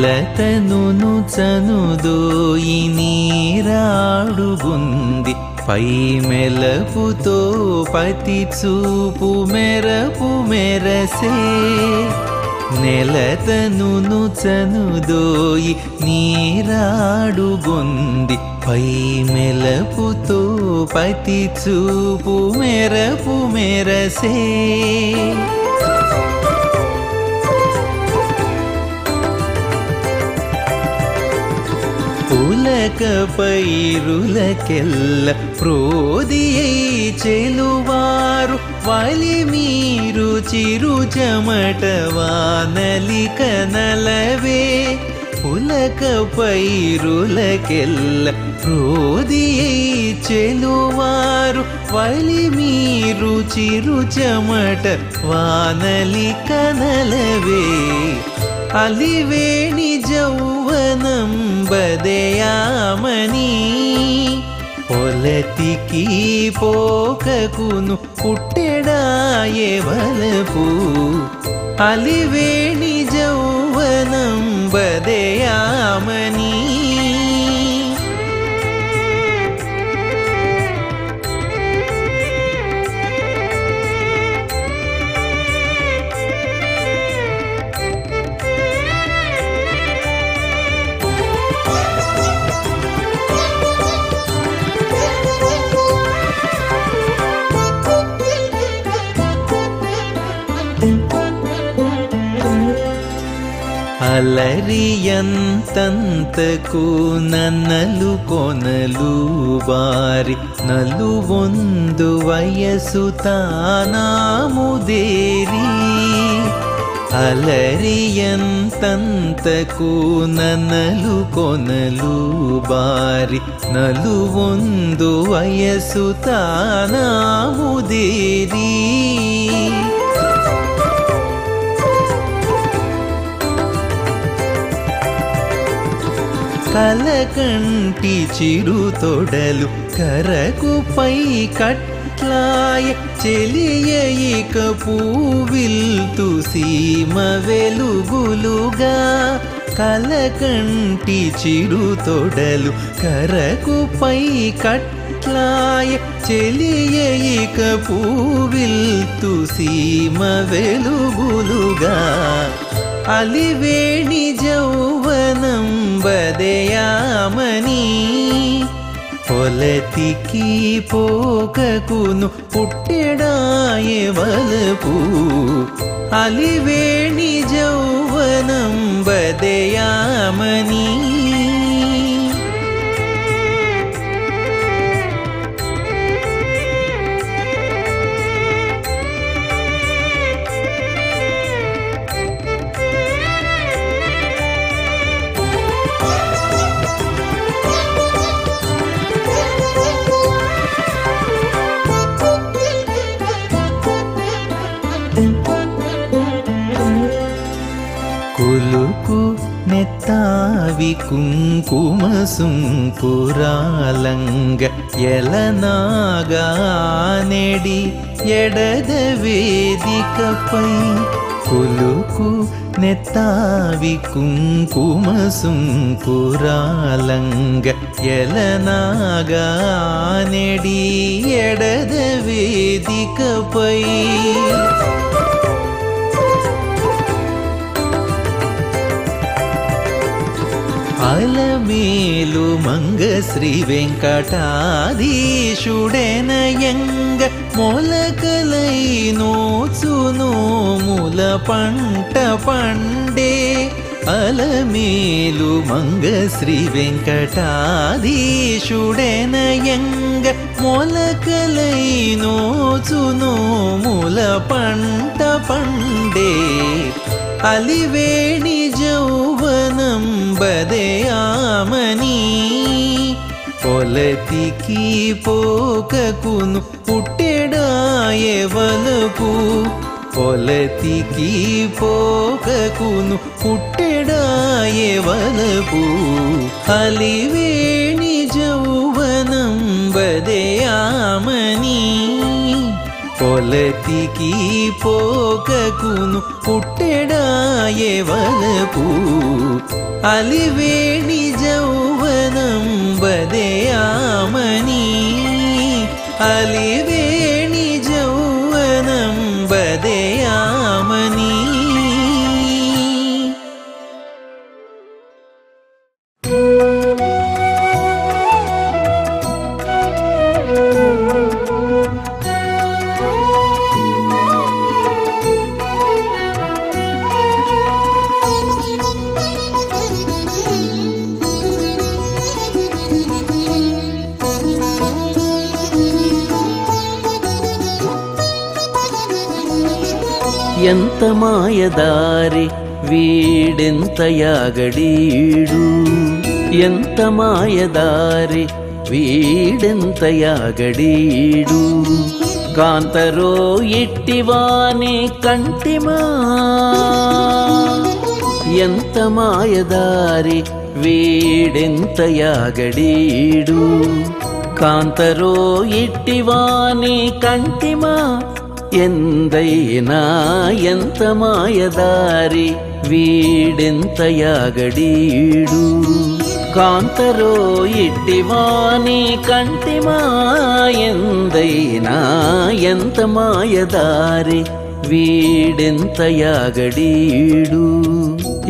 బదయామని చనుదోయి నీరాడుగుంది పై మెలపుతో పతి చూపు మెరపు మెరసే. నెలతనును చనుదోయి నీరాడుగుంది పై మెలపుతో పతి చూపు మెరపు మెరసే. పులక పైరులకెల్ల ప్రోదియై చెలువారు వలి మీరు చిరు చెమట వానలిక నలవే పులక పైరులకెల్ల ప్రోదియై చెలువారు వలి మీరు చిరు చమట వానలిక నలవే అలివేణి జౌవనం బదయామని పొలతికి పోకకును పుట్టెడాయే వలపు అలివేణి జౌవనం బదయామని ಅಲರಿಯಂತಂತಕು ನನ್ನಲು ಕೊನಲು ಬಾರಿ ನಲು ಒಂದು ವಯಸ್ಸು ತಾನಾಮುದೇರಿ ಅಲರಿಯಂತಂತಕು ನನ್ನಲು ಕೊನಲು ಬಾರಿ ನಲು ಒಂದು ವಯಸ್ಸು ತಾನಾಮುದೇರಿ కలకంటి చిరు తొడలు కరకు పై కట్లాయ చెలియ ఇక పూవిల్తు సీమ వెలుగులుగా. కలకంటి చిరు తొడలు కరకు పై కట్లాయ చెలియ ఇక పూవిల్తు సీమ వెలుగులుగా. అలివేణి జౌవనం బదయామని పొలతికి పోకకును పుట్టెడాయే వలపు అలివేణి జౌవనం బదయామని காவி குங்குமசும் புராலங்க எலனாகா நெடி ಎಡದ ವೇದಿಕಪೈ ಕುಲುಕು ನೆತ್ತಾವಿ ಕುಂಕುಮ ಸುಂಕುರಾಲಂಗ ಎಲನಾಗ ನೆಡಿ ಎಡದ ವೇದಿಕಪೈ అలమేలు మంగ శ్రీ వెంకటాధీశుడెనయంగ మొలకలై నోచును మూల పంట పండే అలమేలు మంగ శ్రీ వెంకటాధీశుడెనయంగ మొలకలై నోచును మూల పంట పండే అలివేణి జౌ బదయామని పొలతికి పోకకును పుట్టెడాయే వలపు పొలతికి పోకకును పుట్టెడాయే వలపు అలివేణి జౌవనం బదయామని కొలతికి పోకకును పుట్టెడాయే వలపు. అలివేణి జౌవనం బదయామని అలివే ఎంత మాయదారి వీడెంత యాగడీడు ఎంత మాయదారి వీడెంత యాగడీడు కాంతరో ఇట్టివాని కంటిమా ఎంత మాయదారి వీడెంత యాగడీడు కాంతరో ఇట్టివాని కంటిమా ఎందైనా ఎంత మాయదారి వీడెంత యాగడీడు కాంతరో ఇట్టివాని కంటిమా ఎందైనా ఎంత మాయదారి వీడెంత యాగడీడు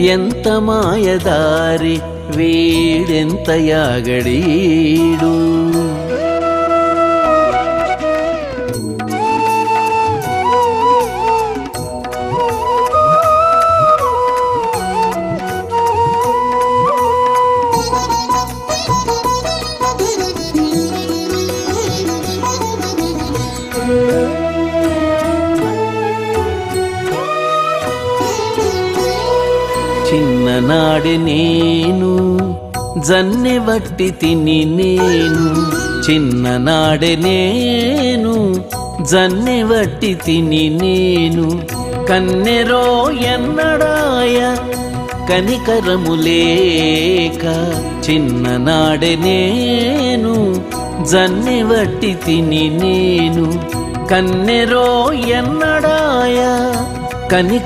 ఎంత మాయదారి వీడెంత యాగడీడు చిన్ననాడి నేను జన్నె వట్టి తిని నేను. చిన్ననాడే నేను జన్నె వట్టి తిని నేను. కన్నెరో ఎన్నడాయ కనికరములేక చిన్ననాడే నేను జన్నె వట్టి తిని నేను. కన్నెరో ఎన్నడాయ కనికరములేక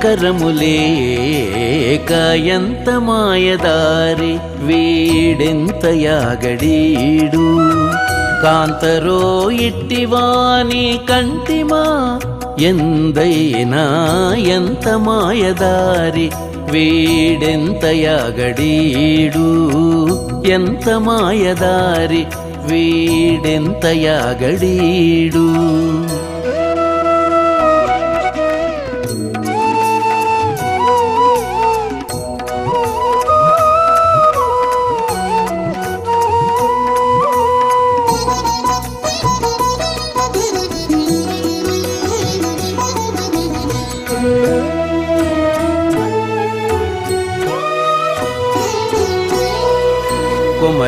ఎంత మాయదారి వీడెంత యాగడీడు కాంతరో ఇట్టివాని కంటిమా? ఎందైనా ఎంత మాయదారి వీడెంత యాగడీడు ఎంత మాయదారి వీడెంత యాగడీడు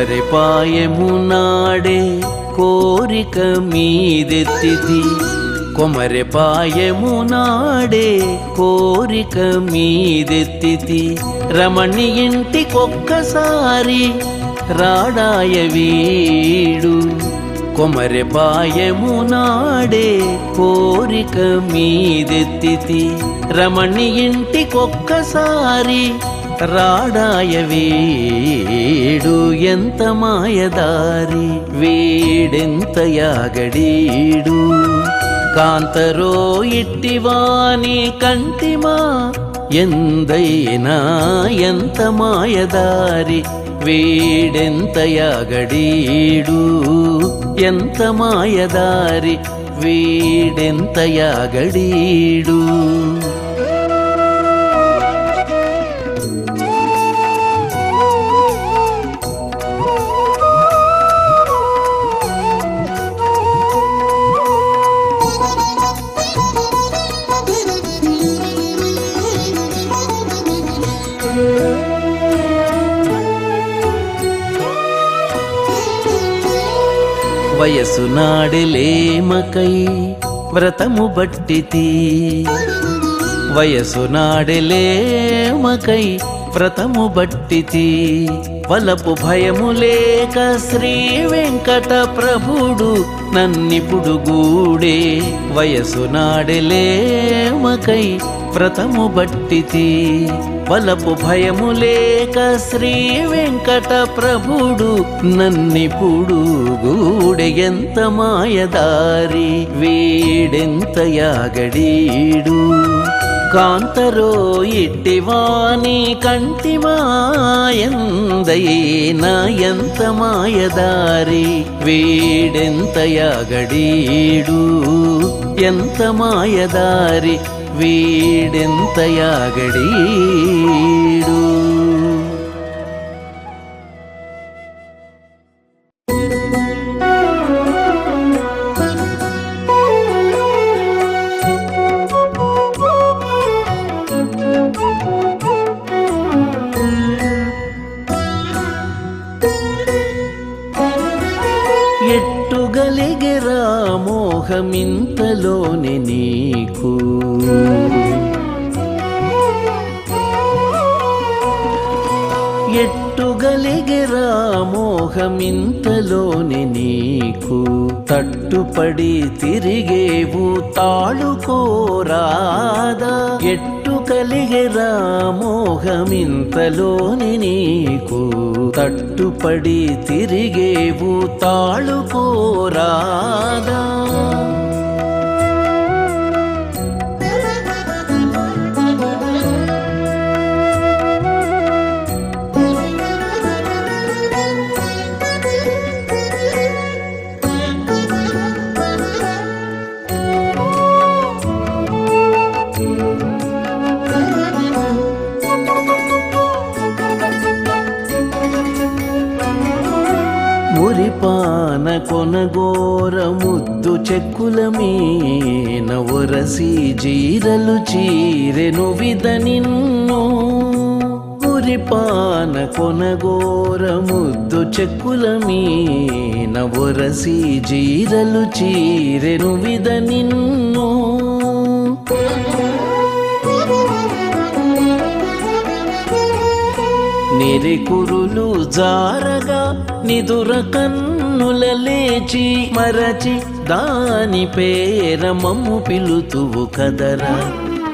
కొమరి నాడే కోరిక మీదెత్తిది కొమరి నాడే కోరిక మీదెత్తిది రమణి ఇంటికొక్కసారి రాడాయ వీడు. కొమరి నాడే కోరిక మీదెత్తిది రమణి ఇంటికొక్కసారి రాడాయ వీడు ఎంత మాయదారి వీడెంత యాగడీడు కాంతరో ఇట్టివాని కంటిమా ఎందైనా ఎంత మాయదారి వీడెంత యాగడీడు ఎంత మాయదారి వీడెంత యాగడీడు వయసు నాడెలేమకై వ్రతము బట్టితి. వయసు నాడెలేమకై వ్రతము బట్టితి. వలపు భయము లేక శ్రీ వెంకట ప్రభుడు నన్నిపుడు గూడే. వయసు నాడెలేమకై వ్రతము బట్టితి. వలపు భయము లేక శ్రీ వెంకట ప్రభుడు నన్నిపుడు గూడెంత మాయదారి వీడెంత యాగడీడు కాంతరో ఇట్టివాని కంటి కంటిమాయందైనా ఎంత మాయదారి వీడెంత యాగడీడు ఎంత మాయదారి వీడెంత యాగడీడు మోహమింతలోని నీకు తట్టుపడి తిరిగేవు తాళుకోరాదా. ఎట్టు కలిగెరా మోహమింతలోని నీకు తట్టుపడి తిరిగేవు తాళుకోరాదా. కొనగోర ముద్దు చెక్కుల మీనవరసి జీరలు చీరెను విద నిన్ను. మురి మురిపాన కొనగోర ముద్దు చెక్కుల మీనవరసి జీరలు చీరెను విద నిన్ను. నిరికురులు జారగా నిదుర కన్నుల లేచి మరచి దాని పేరమము పిలుతువు కదరా.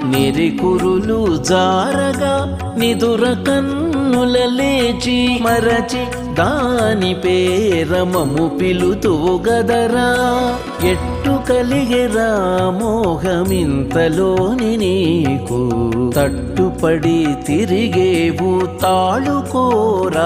నిరికురులు జారగా నిదుర కన్నుల లేచి మరచి దాని పేరమము పిలుతువు గదరా. ఎట్టు కలిగెరా మోహమింతలోని నీకు తట్టుపడి తిరిగేవు తాళుకోరాదా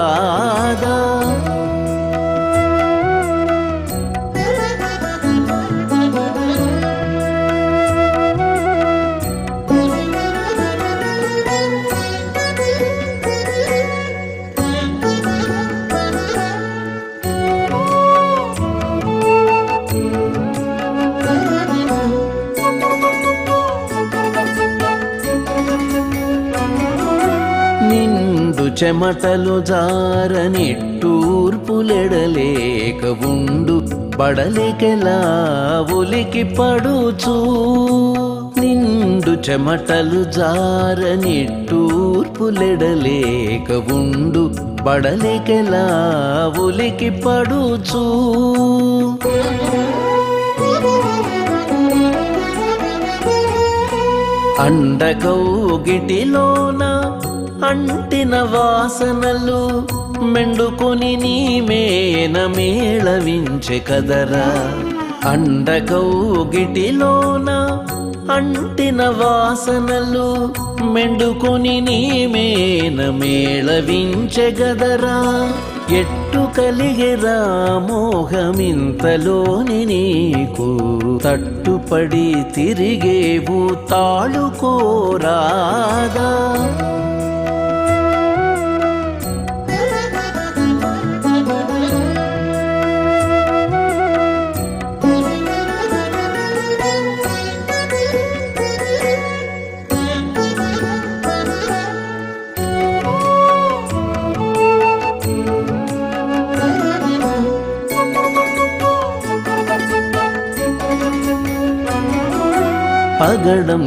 నిండు చెమటలు జారనిట్టూర్పులెడలేక ఉండు పడలికెలా ఉలికి పడుచు. నిండు చెమటలు జారనిట్టూర్పులెడలేక ఉండు పడలికెలా ఉలికి పడుచు. అండకౌగిటిలోన అంటిన వాసనలు మెండుకొని నీ మేన మేళవించె కదరా. అండకౌగిటిలోన అంటిన వాసనలు మెండుకొని నీ మేన మేళవించె గదరా. ఎట్టు కలిగెరా మోహమింతలోని నీకు తట్టుపడి తిరిగేవు తాళుకోరాదా పగడం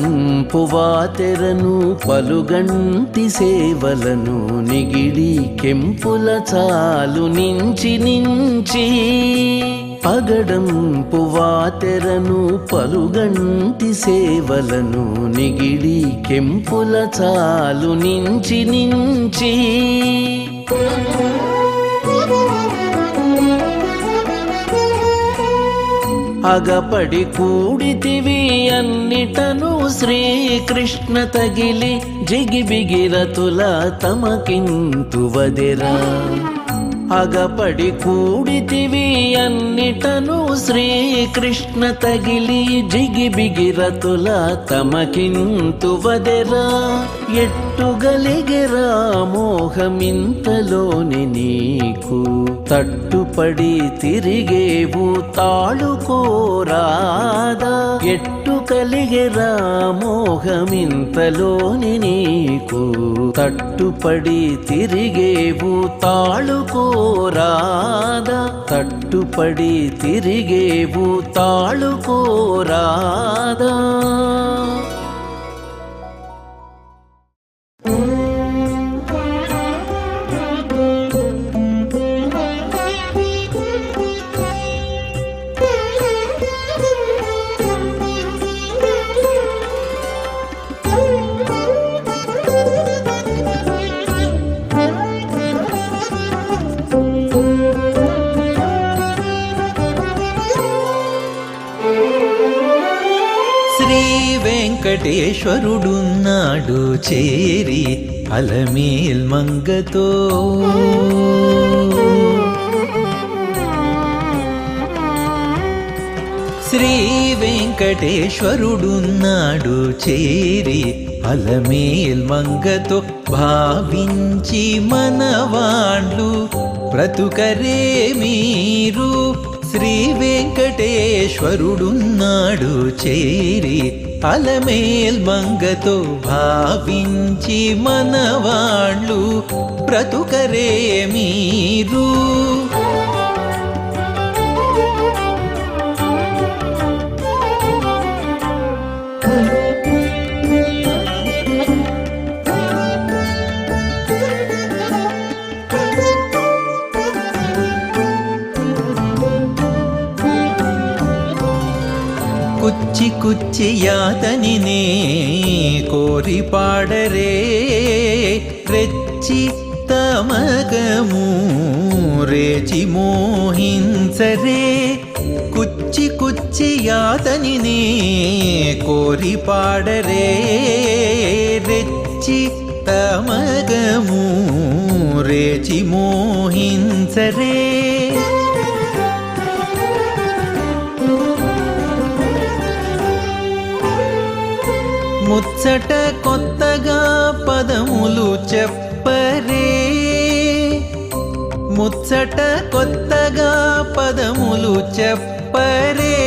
పువాతెరను పలుగంటి సేవలను నిగిడి కెంపుల చాలు నించి నించి. పగడం పువాతెరను పలుగంటి సేవలను నిగిడి కెంపుల చాలు నించి నించి. అగపడి కూడితివి అన్నిటను శ్రీకృష్ణ తగిలి జిగిబిగిరతుల తమకింతువదిరా. అగ అగపడి కూడితివి అన్నిటను శ్రీకృష్ణ తగిలి జిగిబిగిరతుల తమకింతువదెరా. ఎట్టుగలిగెరా మోహమింతలోని నీకు. తట్టుపడి తిరిగేవు తాళుకోరాదా. ఎట్టు కలిగెరా మోహమింతలోని నీకు. తట్టుపడి తిరిగేవు తాళుకోరా. తాళుకోరాదా తట్టుపడి తిరిగేవు తాళుకోరాదా. ఈశ్వరుడున్నాడు చేరి అలమేల్ మంగతో. శ్రీ వెంకటేశ్వరుడున్నాడు చేరి అలమేల్ మంగతో భావించి మనవాండ్లు బ్రతుకరే మీరు. శ్రీ వెంకటేశ్వరుడున్నాడు చేరి అలమేల్ మంగతో భావించి మనవాళ్ళు బ్రతుకరే మీరు. గూర్చి కుచ్చి యాతనినే కోరి పాడరే. రెచ్చి తమగము రేచి మోహించరే. కుచ్చి కుచ్చి యాతనినే కోరి పాడరే. రెచ్చి తమగము రేచి మోహించరే. ముచ్చట కొత్తగా పదములు చెప్పరే. ముచ్చట కొత్తగా పదములు చెప్పరే.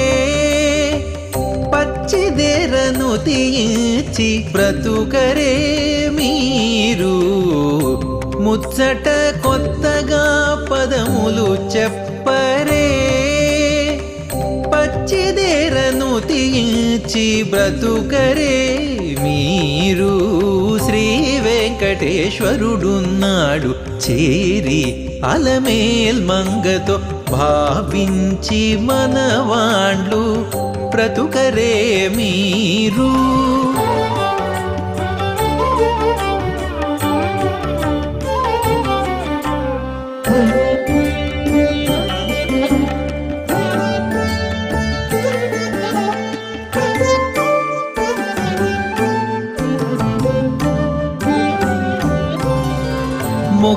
పచ్చిదేరను తీయించి బ్రతుకరే మీరు. ముచ్చట కొత్తగా పదములు చెప్పరే. పచ్చిదేరను తీయించి బ్రతుకరే. మీరు శ్రీ వెంకటేశ్వరుడున్నాడు చేరి అలమేల్ మంగతో భావించి మనవాండ్లు. బ్రతుకరే మీరు.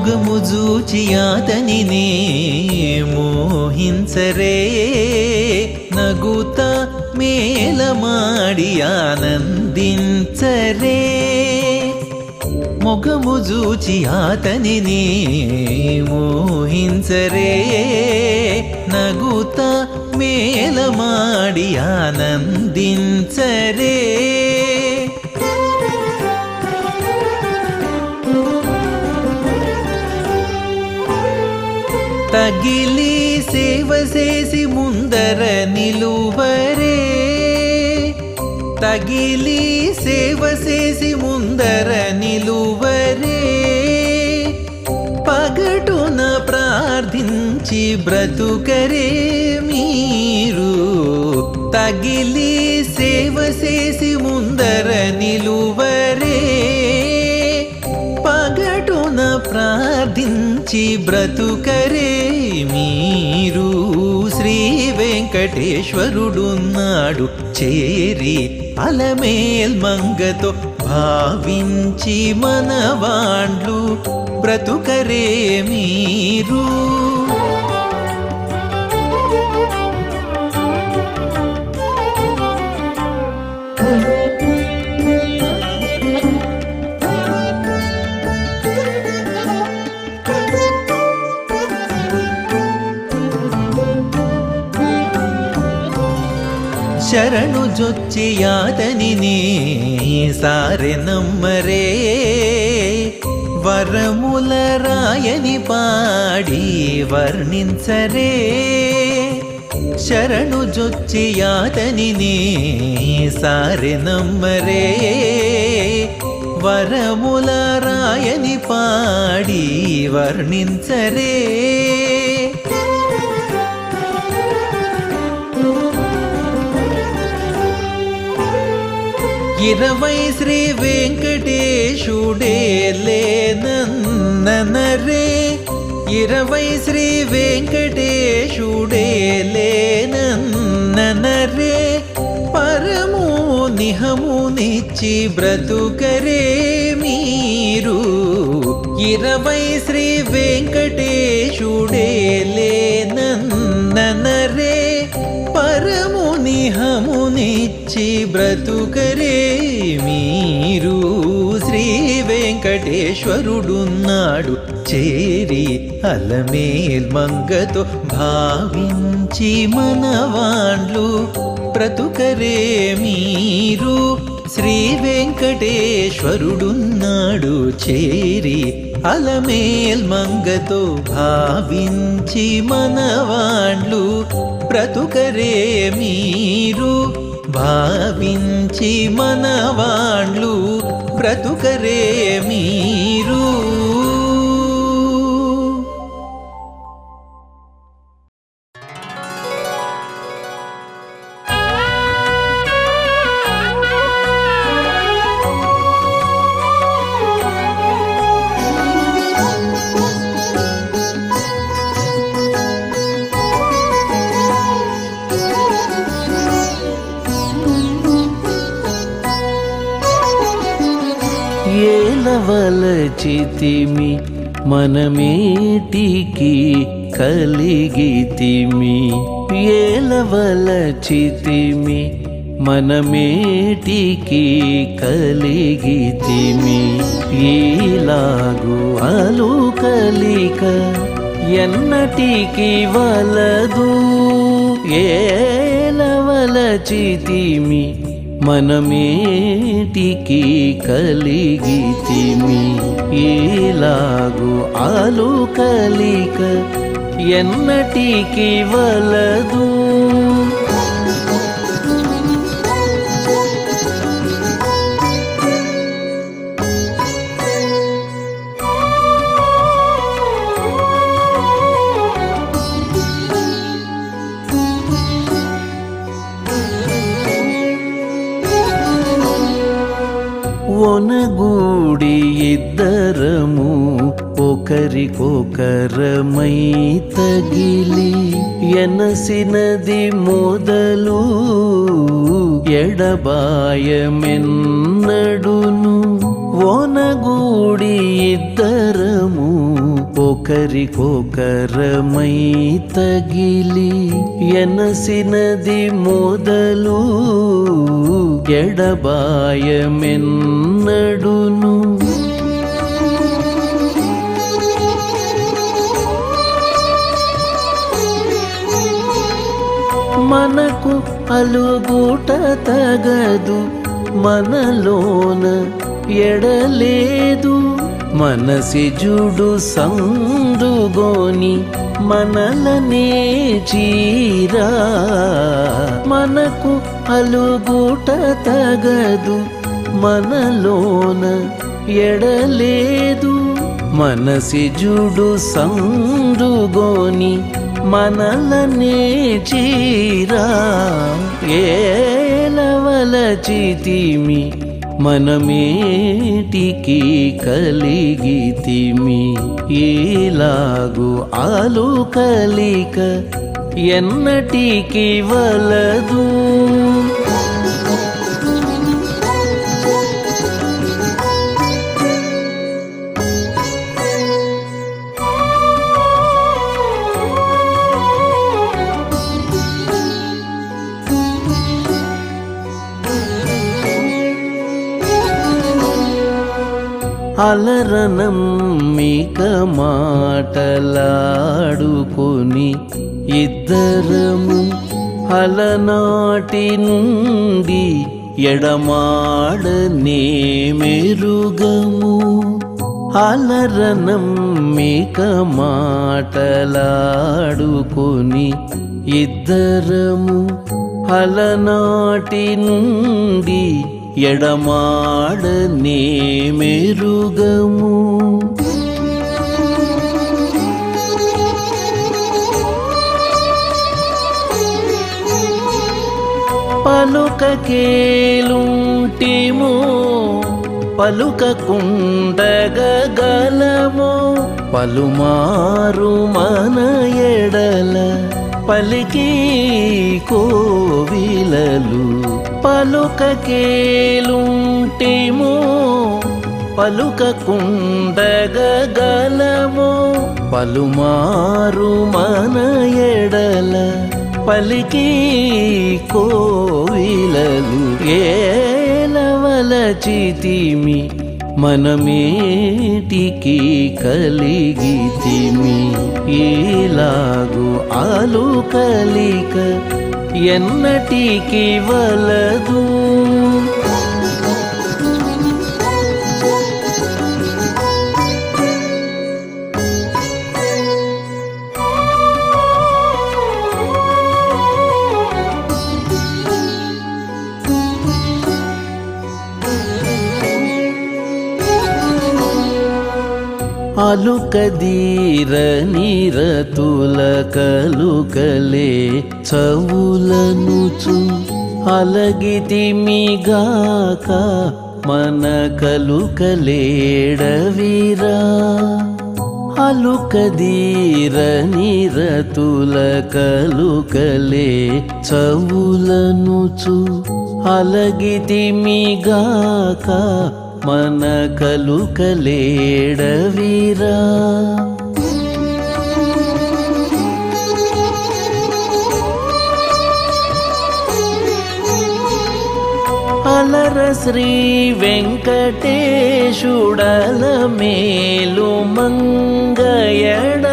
మొగము జూచి అతనినే మోహించరే. నగుత మేలమాడి ఆనందించరే. మొగము జూచి అతనిని మోహించరే. నగుత మేలమాడి ఆనందించరే. తగిలి సేవ చేసి ముందర నిలువరే. తగిలి సేవ చేసి ముందర నిలువరే. పగటున ప్రార్థించి బ్రతుకరే మీరు. తగిలి సేవ చేసి ముందర నిలువరే. పగటున ప్రార్థించి బ్రతుకరే మీరు శ్రీ వెంకటేశ్వరుడున్నాడు. చేరి అలమేల్ మంగతో భావించి మనవాండ్లు. బ్రతుకరే మీరు. శరణు జొచ్చి యాతనిని సారె నమ్మరే. వరముల రాయని పాడి వర్ణించరే. శరణు జొచ్చియాతని సారె నమ్మరే. వరముల రాయని పాడి వర్ణించరే. ఇరవై శ్రీ వెంకటేశుడే లేనన్నరే ఇరవై శ్రీ వెంకటేశుడే లేనన్నరే పరము నిహమునిచ్చి బ్రతుకరే మీరు. ఇరవై శ్రీ వెంకటేశుడే లేనన్నరే పరము నిహమునిచ్చి బ్రతుకరే వెంకటేశ్వరుడున్నాడు. చేరి అలమేల్ మంగతో భావించి మనవాండ్లు. బ్రతుకరే మీరు. శ్రీ వెంకటేశ్వరుడున్నాడు. చేరి అలమేల్ మంగతో భావించి మనవాండ్లు బ్రతుకరే మీరు. భావించి మనవాండ్లు బ్రతుకరే మీరు. కలిగితిమి మనమేటికి కలిగితిమి ఏలవలచితిమి మనమేటికి కలిగితిమి. ఈలాగు అలు కలిక ఎన్నటికి వలదు ఏలవలచితిమి మనమేటికి కలిగితిమి. ఏలాగు ఆలు కలిక ఎన్నటికి వలదు? ఒకరికొకరమై తగిలి ఎనసినది మొదలు ఎడబాయమెన్నడును. ఓనగూడి ఇద్దరము ఒకరికొకరమై తగిలి ఎనసినది మొదలు ఎడబాయమెన్నడును. మనకు అలుగుట తగదు మనలోన ఎడలేదు. మనసి జుడు సందుగోని మనలనే చీరా. మనకు అలుగుట తగదు మనలోన ఎడలేదు. మనసి జుడు సందుగోని మనలనే చీరా ఏలవలచితిమి మనమేటికి కలిగితిమి. ఈలాగు ఆలు కలిక ఎన్నటికి వలదు అలరనం మీక మాటలాడుకొని ఇద్దరము అలనాటి నుండి ఎడమాడనే మెరుగము. అలరనం మీక మాటలాడుకొని ఇద్దరము అలనాటి నుండి ఎడమాడనే మెరుగము. పలుకకేలుంటిమో పలుకకుండగలమో పలుమారు మన ఎడల పలికి కోవిలలు పలుకకేలుంటేమో పలుకకుండగలమో పలుమారు మన ఎడల పలికి కోవిలలు ఏలవలచితిమి మనమేటికి కలిగితిమి ఈలాగు ఆలు కలిక ఎన్నటికి వలదు. అలుకదీర నీరతుల కలుకలే చవులనుచు అలగితిమిగాక మన కలుకలేడవీరా. అలుకదీర నీరతుల కలుకలే చవులనుచు అలగితిమిగాక మన కలుకలేడవీరా. అలర శ్రీ వెంకటేశుడల మేలు మంగయడ.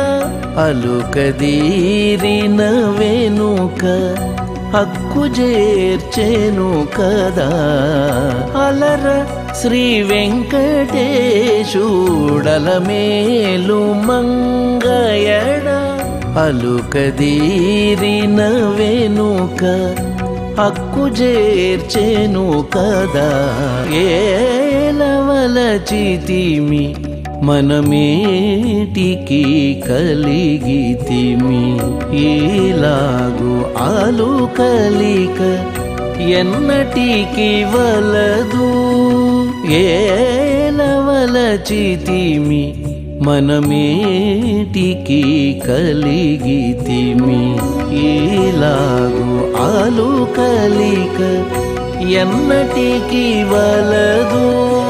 అలుకదీరిన వెనుక హక్కు చేర్చెను కదా. అలర శ్రీ వెంకటేశూడల మేలు మంగయడ. అలుకదీరిన వెనుక హక్కు చేర్చెను కదా. ఏలవలచితిమి మనమేటికి కలిగితిమి. ఈలాగు ఆలు కలిక ఎన్నటికి వలదు. ఏలవలచితిమి మనమేటికి కలిగితిమి. ఈలాగు ఆలు కలిక ఎన్నటికి వలదు.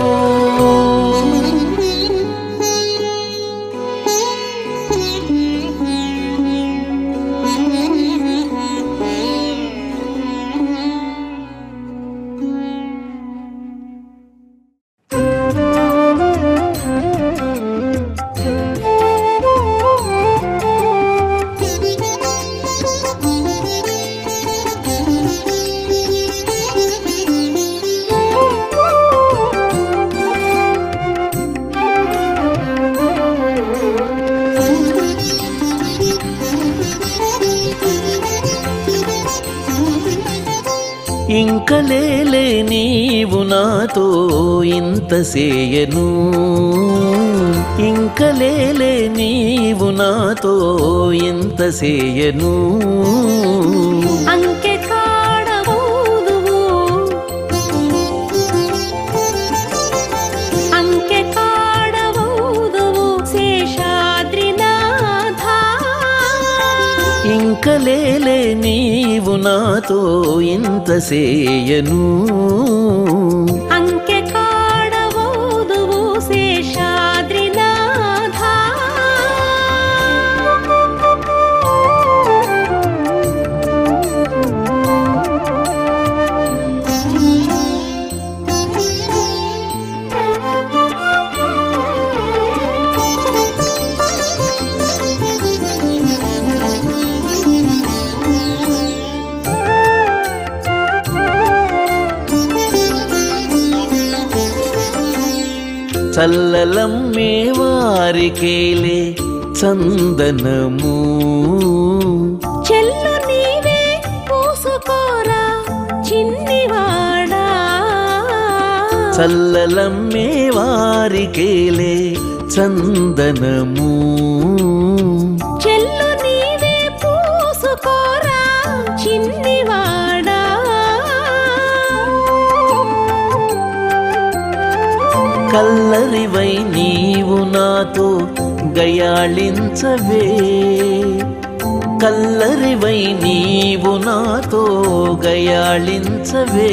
నాతో ఇంత సేయను ఇంక లేలే నీవు నాతో ఇంత సేయను అంకె కాడబోదువు అంకె కాడబోదువు శేషాద్రినాథ. ఇంక లేలే నీవు నాతో ఇంత సేయను చల్లలమ్మే వారికేలే చందనము. చెల్లు నీవే పూసుకోరా చిన్నివాడా. చల్లలమ్మే వారికేలే చందనము. కల్లరివై నీవు నాతో గయాళించవే. కల్లరివై నీవు నాతో గయాళించవే.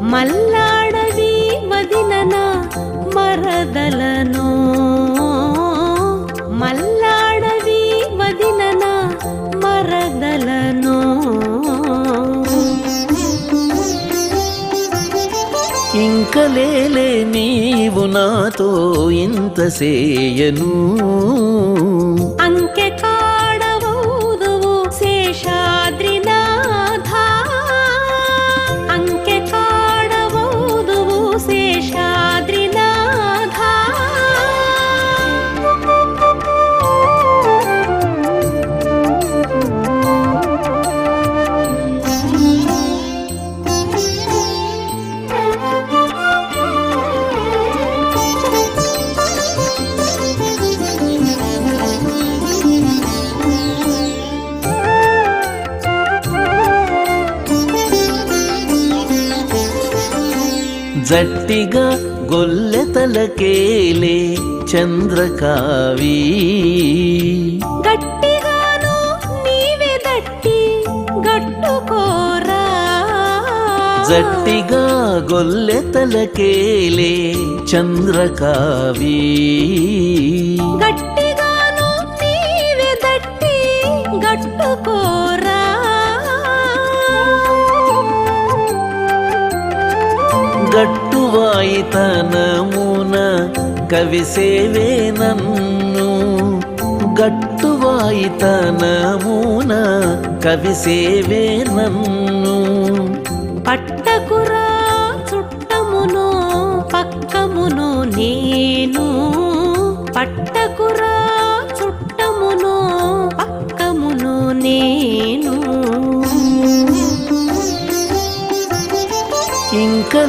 మల్లాడవి వదినన మరదలను. మల్లాడవి వదినన మరదలను. ఇంక నీవు నాతో ఇంత సేయను అంకెకా జట్టిగా గొల్లెతలకేలే చంద్రకావి. గట్టిగాను నీవే దట్టి గట్టుకోరా జట్టిగా గొల్లెతలకేలే చంద్రకావి. గట్టిగాను వాయితనమున కవిసేవే నన్ను. గట్టువాయితనమున కవిసేవే నన్ను.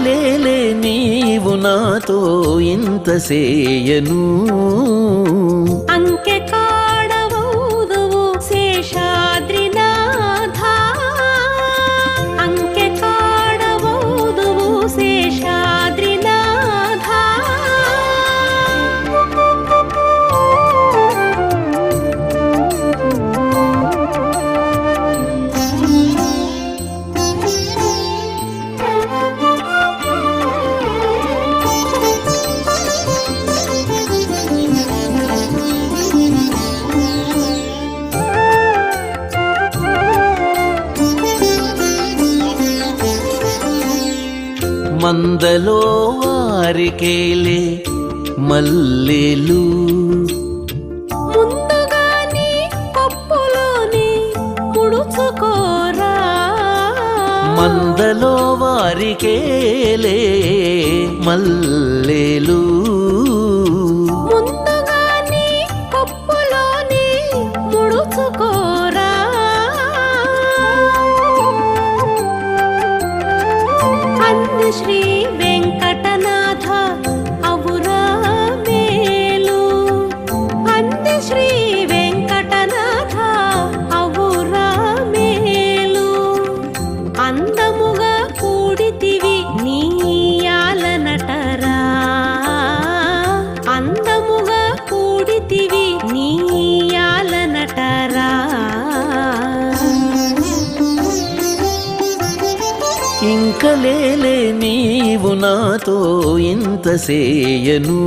లేలే నీవు నాతో ఇంత సేయను మందలో వారికేలే మల్లెలు. ఇంత సేయను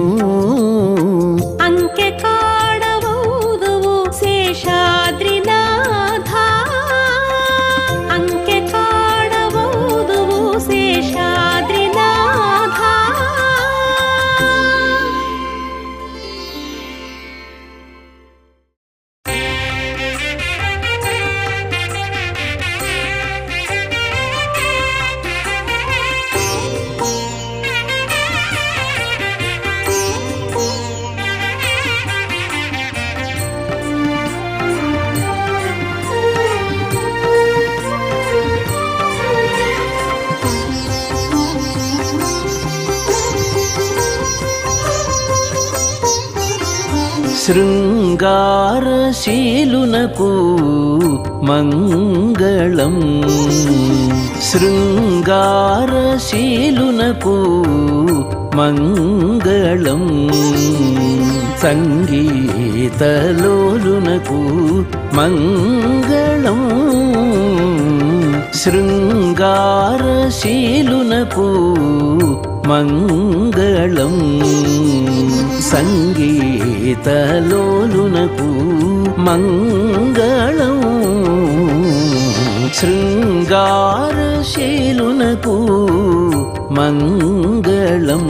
శృంగారశీలునకు మంగళం. శృంగారశీలునకు మంగళం. సంగీతలోలునకు మంగళం. శృంగారశీలునకు మంగళం. సంగీతలోలునకు మంగళం శృంగారశీలునకు మంగళం.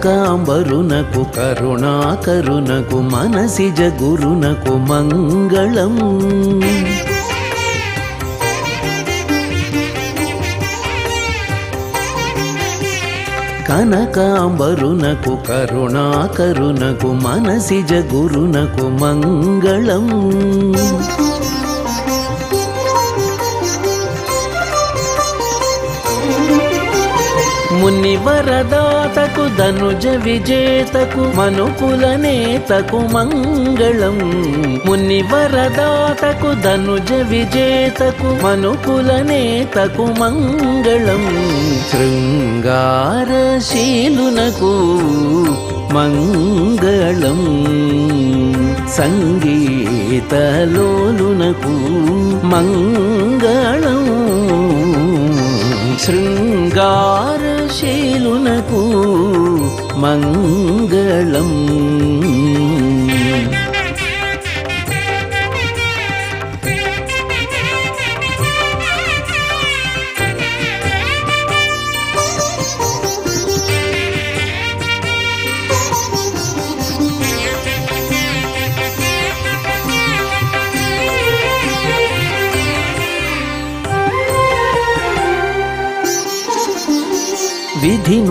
కనకాంబరునకు కరుణాకరునకు మనసిజ గురునకు మంగళం. కనకాంబరునకు కరుణాకరునకు మనసిజ గురునకు మంగళం. ముని వరదాతకు ధనుజ విజేతకు మనుకుల నేతకు మంగళం. ముని వరదాతకు ధనుజ విజేతకు మనుకుల నేతకు మంగళం. శృంగారశీలునకు మంగళం. సంగీతలోలునకు మంగళం. శృంగారశీలునకు మంగళం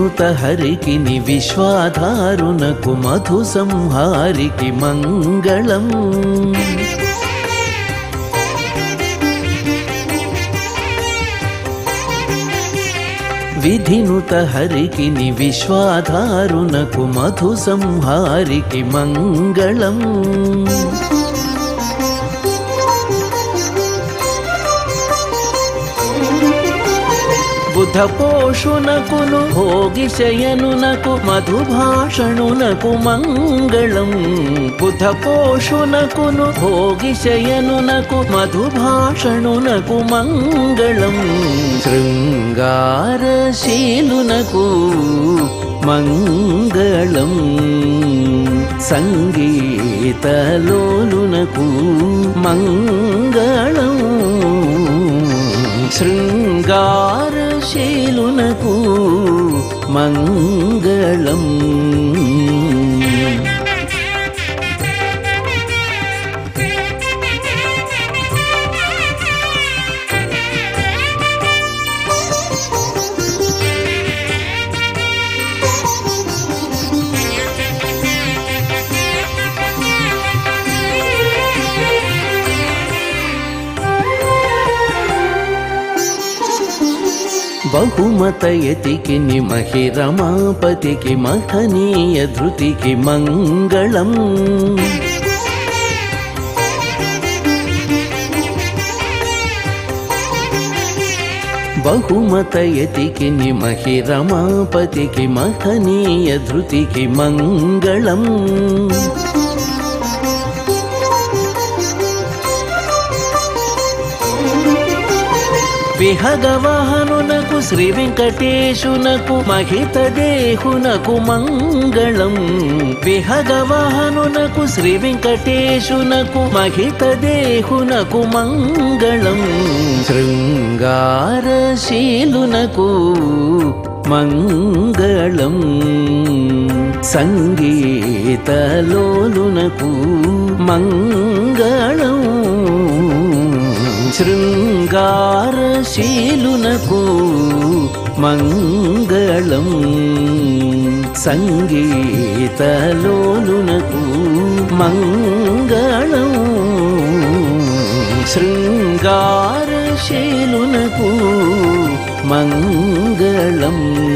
విధినుత హరికి విశ్వాధారునకు మధు సంహారికి మంగళం. విధినుత హరికి విశ్వాధారునకు మధు సంహారికి మంగళం. పోషునకును భోగి శయనునకు మధుభాషణునకు మంగళం. బుధ పోషునకును భోగి శయనునకు మధుభాషణునకు మంగళం. శృంగారశీలునకు మంగళం. సంగీతలోలునకు మంగళం. శృంగారశీలునకు మంగళం. బహుమతయతికి నిమహి రమాపతికి మహనీయ ధృతికి మంగళం. బహుమతయతికి నిమహి రమాపతికి మహనీయ ధృతికి మంగళం. విహగవాహనునకు శ్రీ వెంకటేశునకు మహిత దేహునకు మంగళం. విహగవాహనునకు శ్రీ వెంకటేశునకు మహిత దేహునకు మంగళం. శృంగారశీలునకు మంగళం. సంగీతలోలునకు మంగళం. శృంగారశీలునకు మంగళం సంగీతలోలునకు మంగళం. శృంగారశీలునకు మంగళం.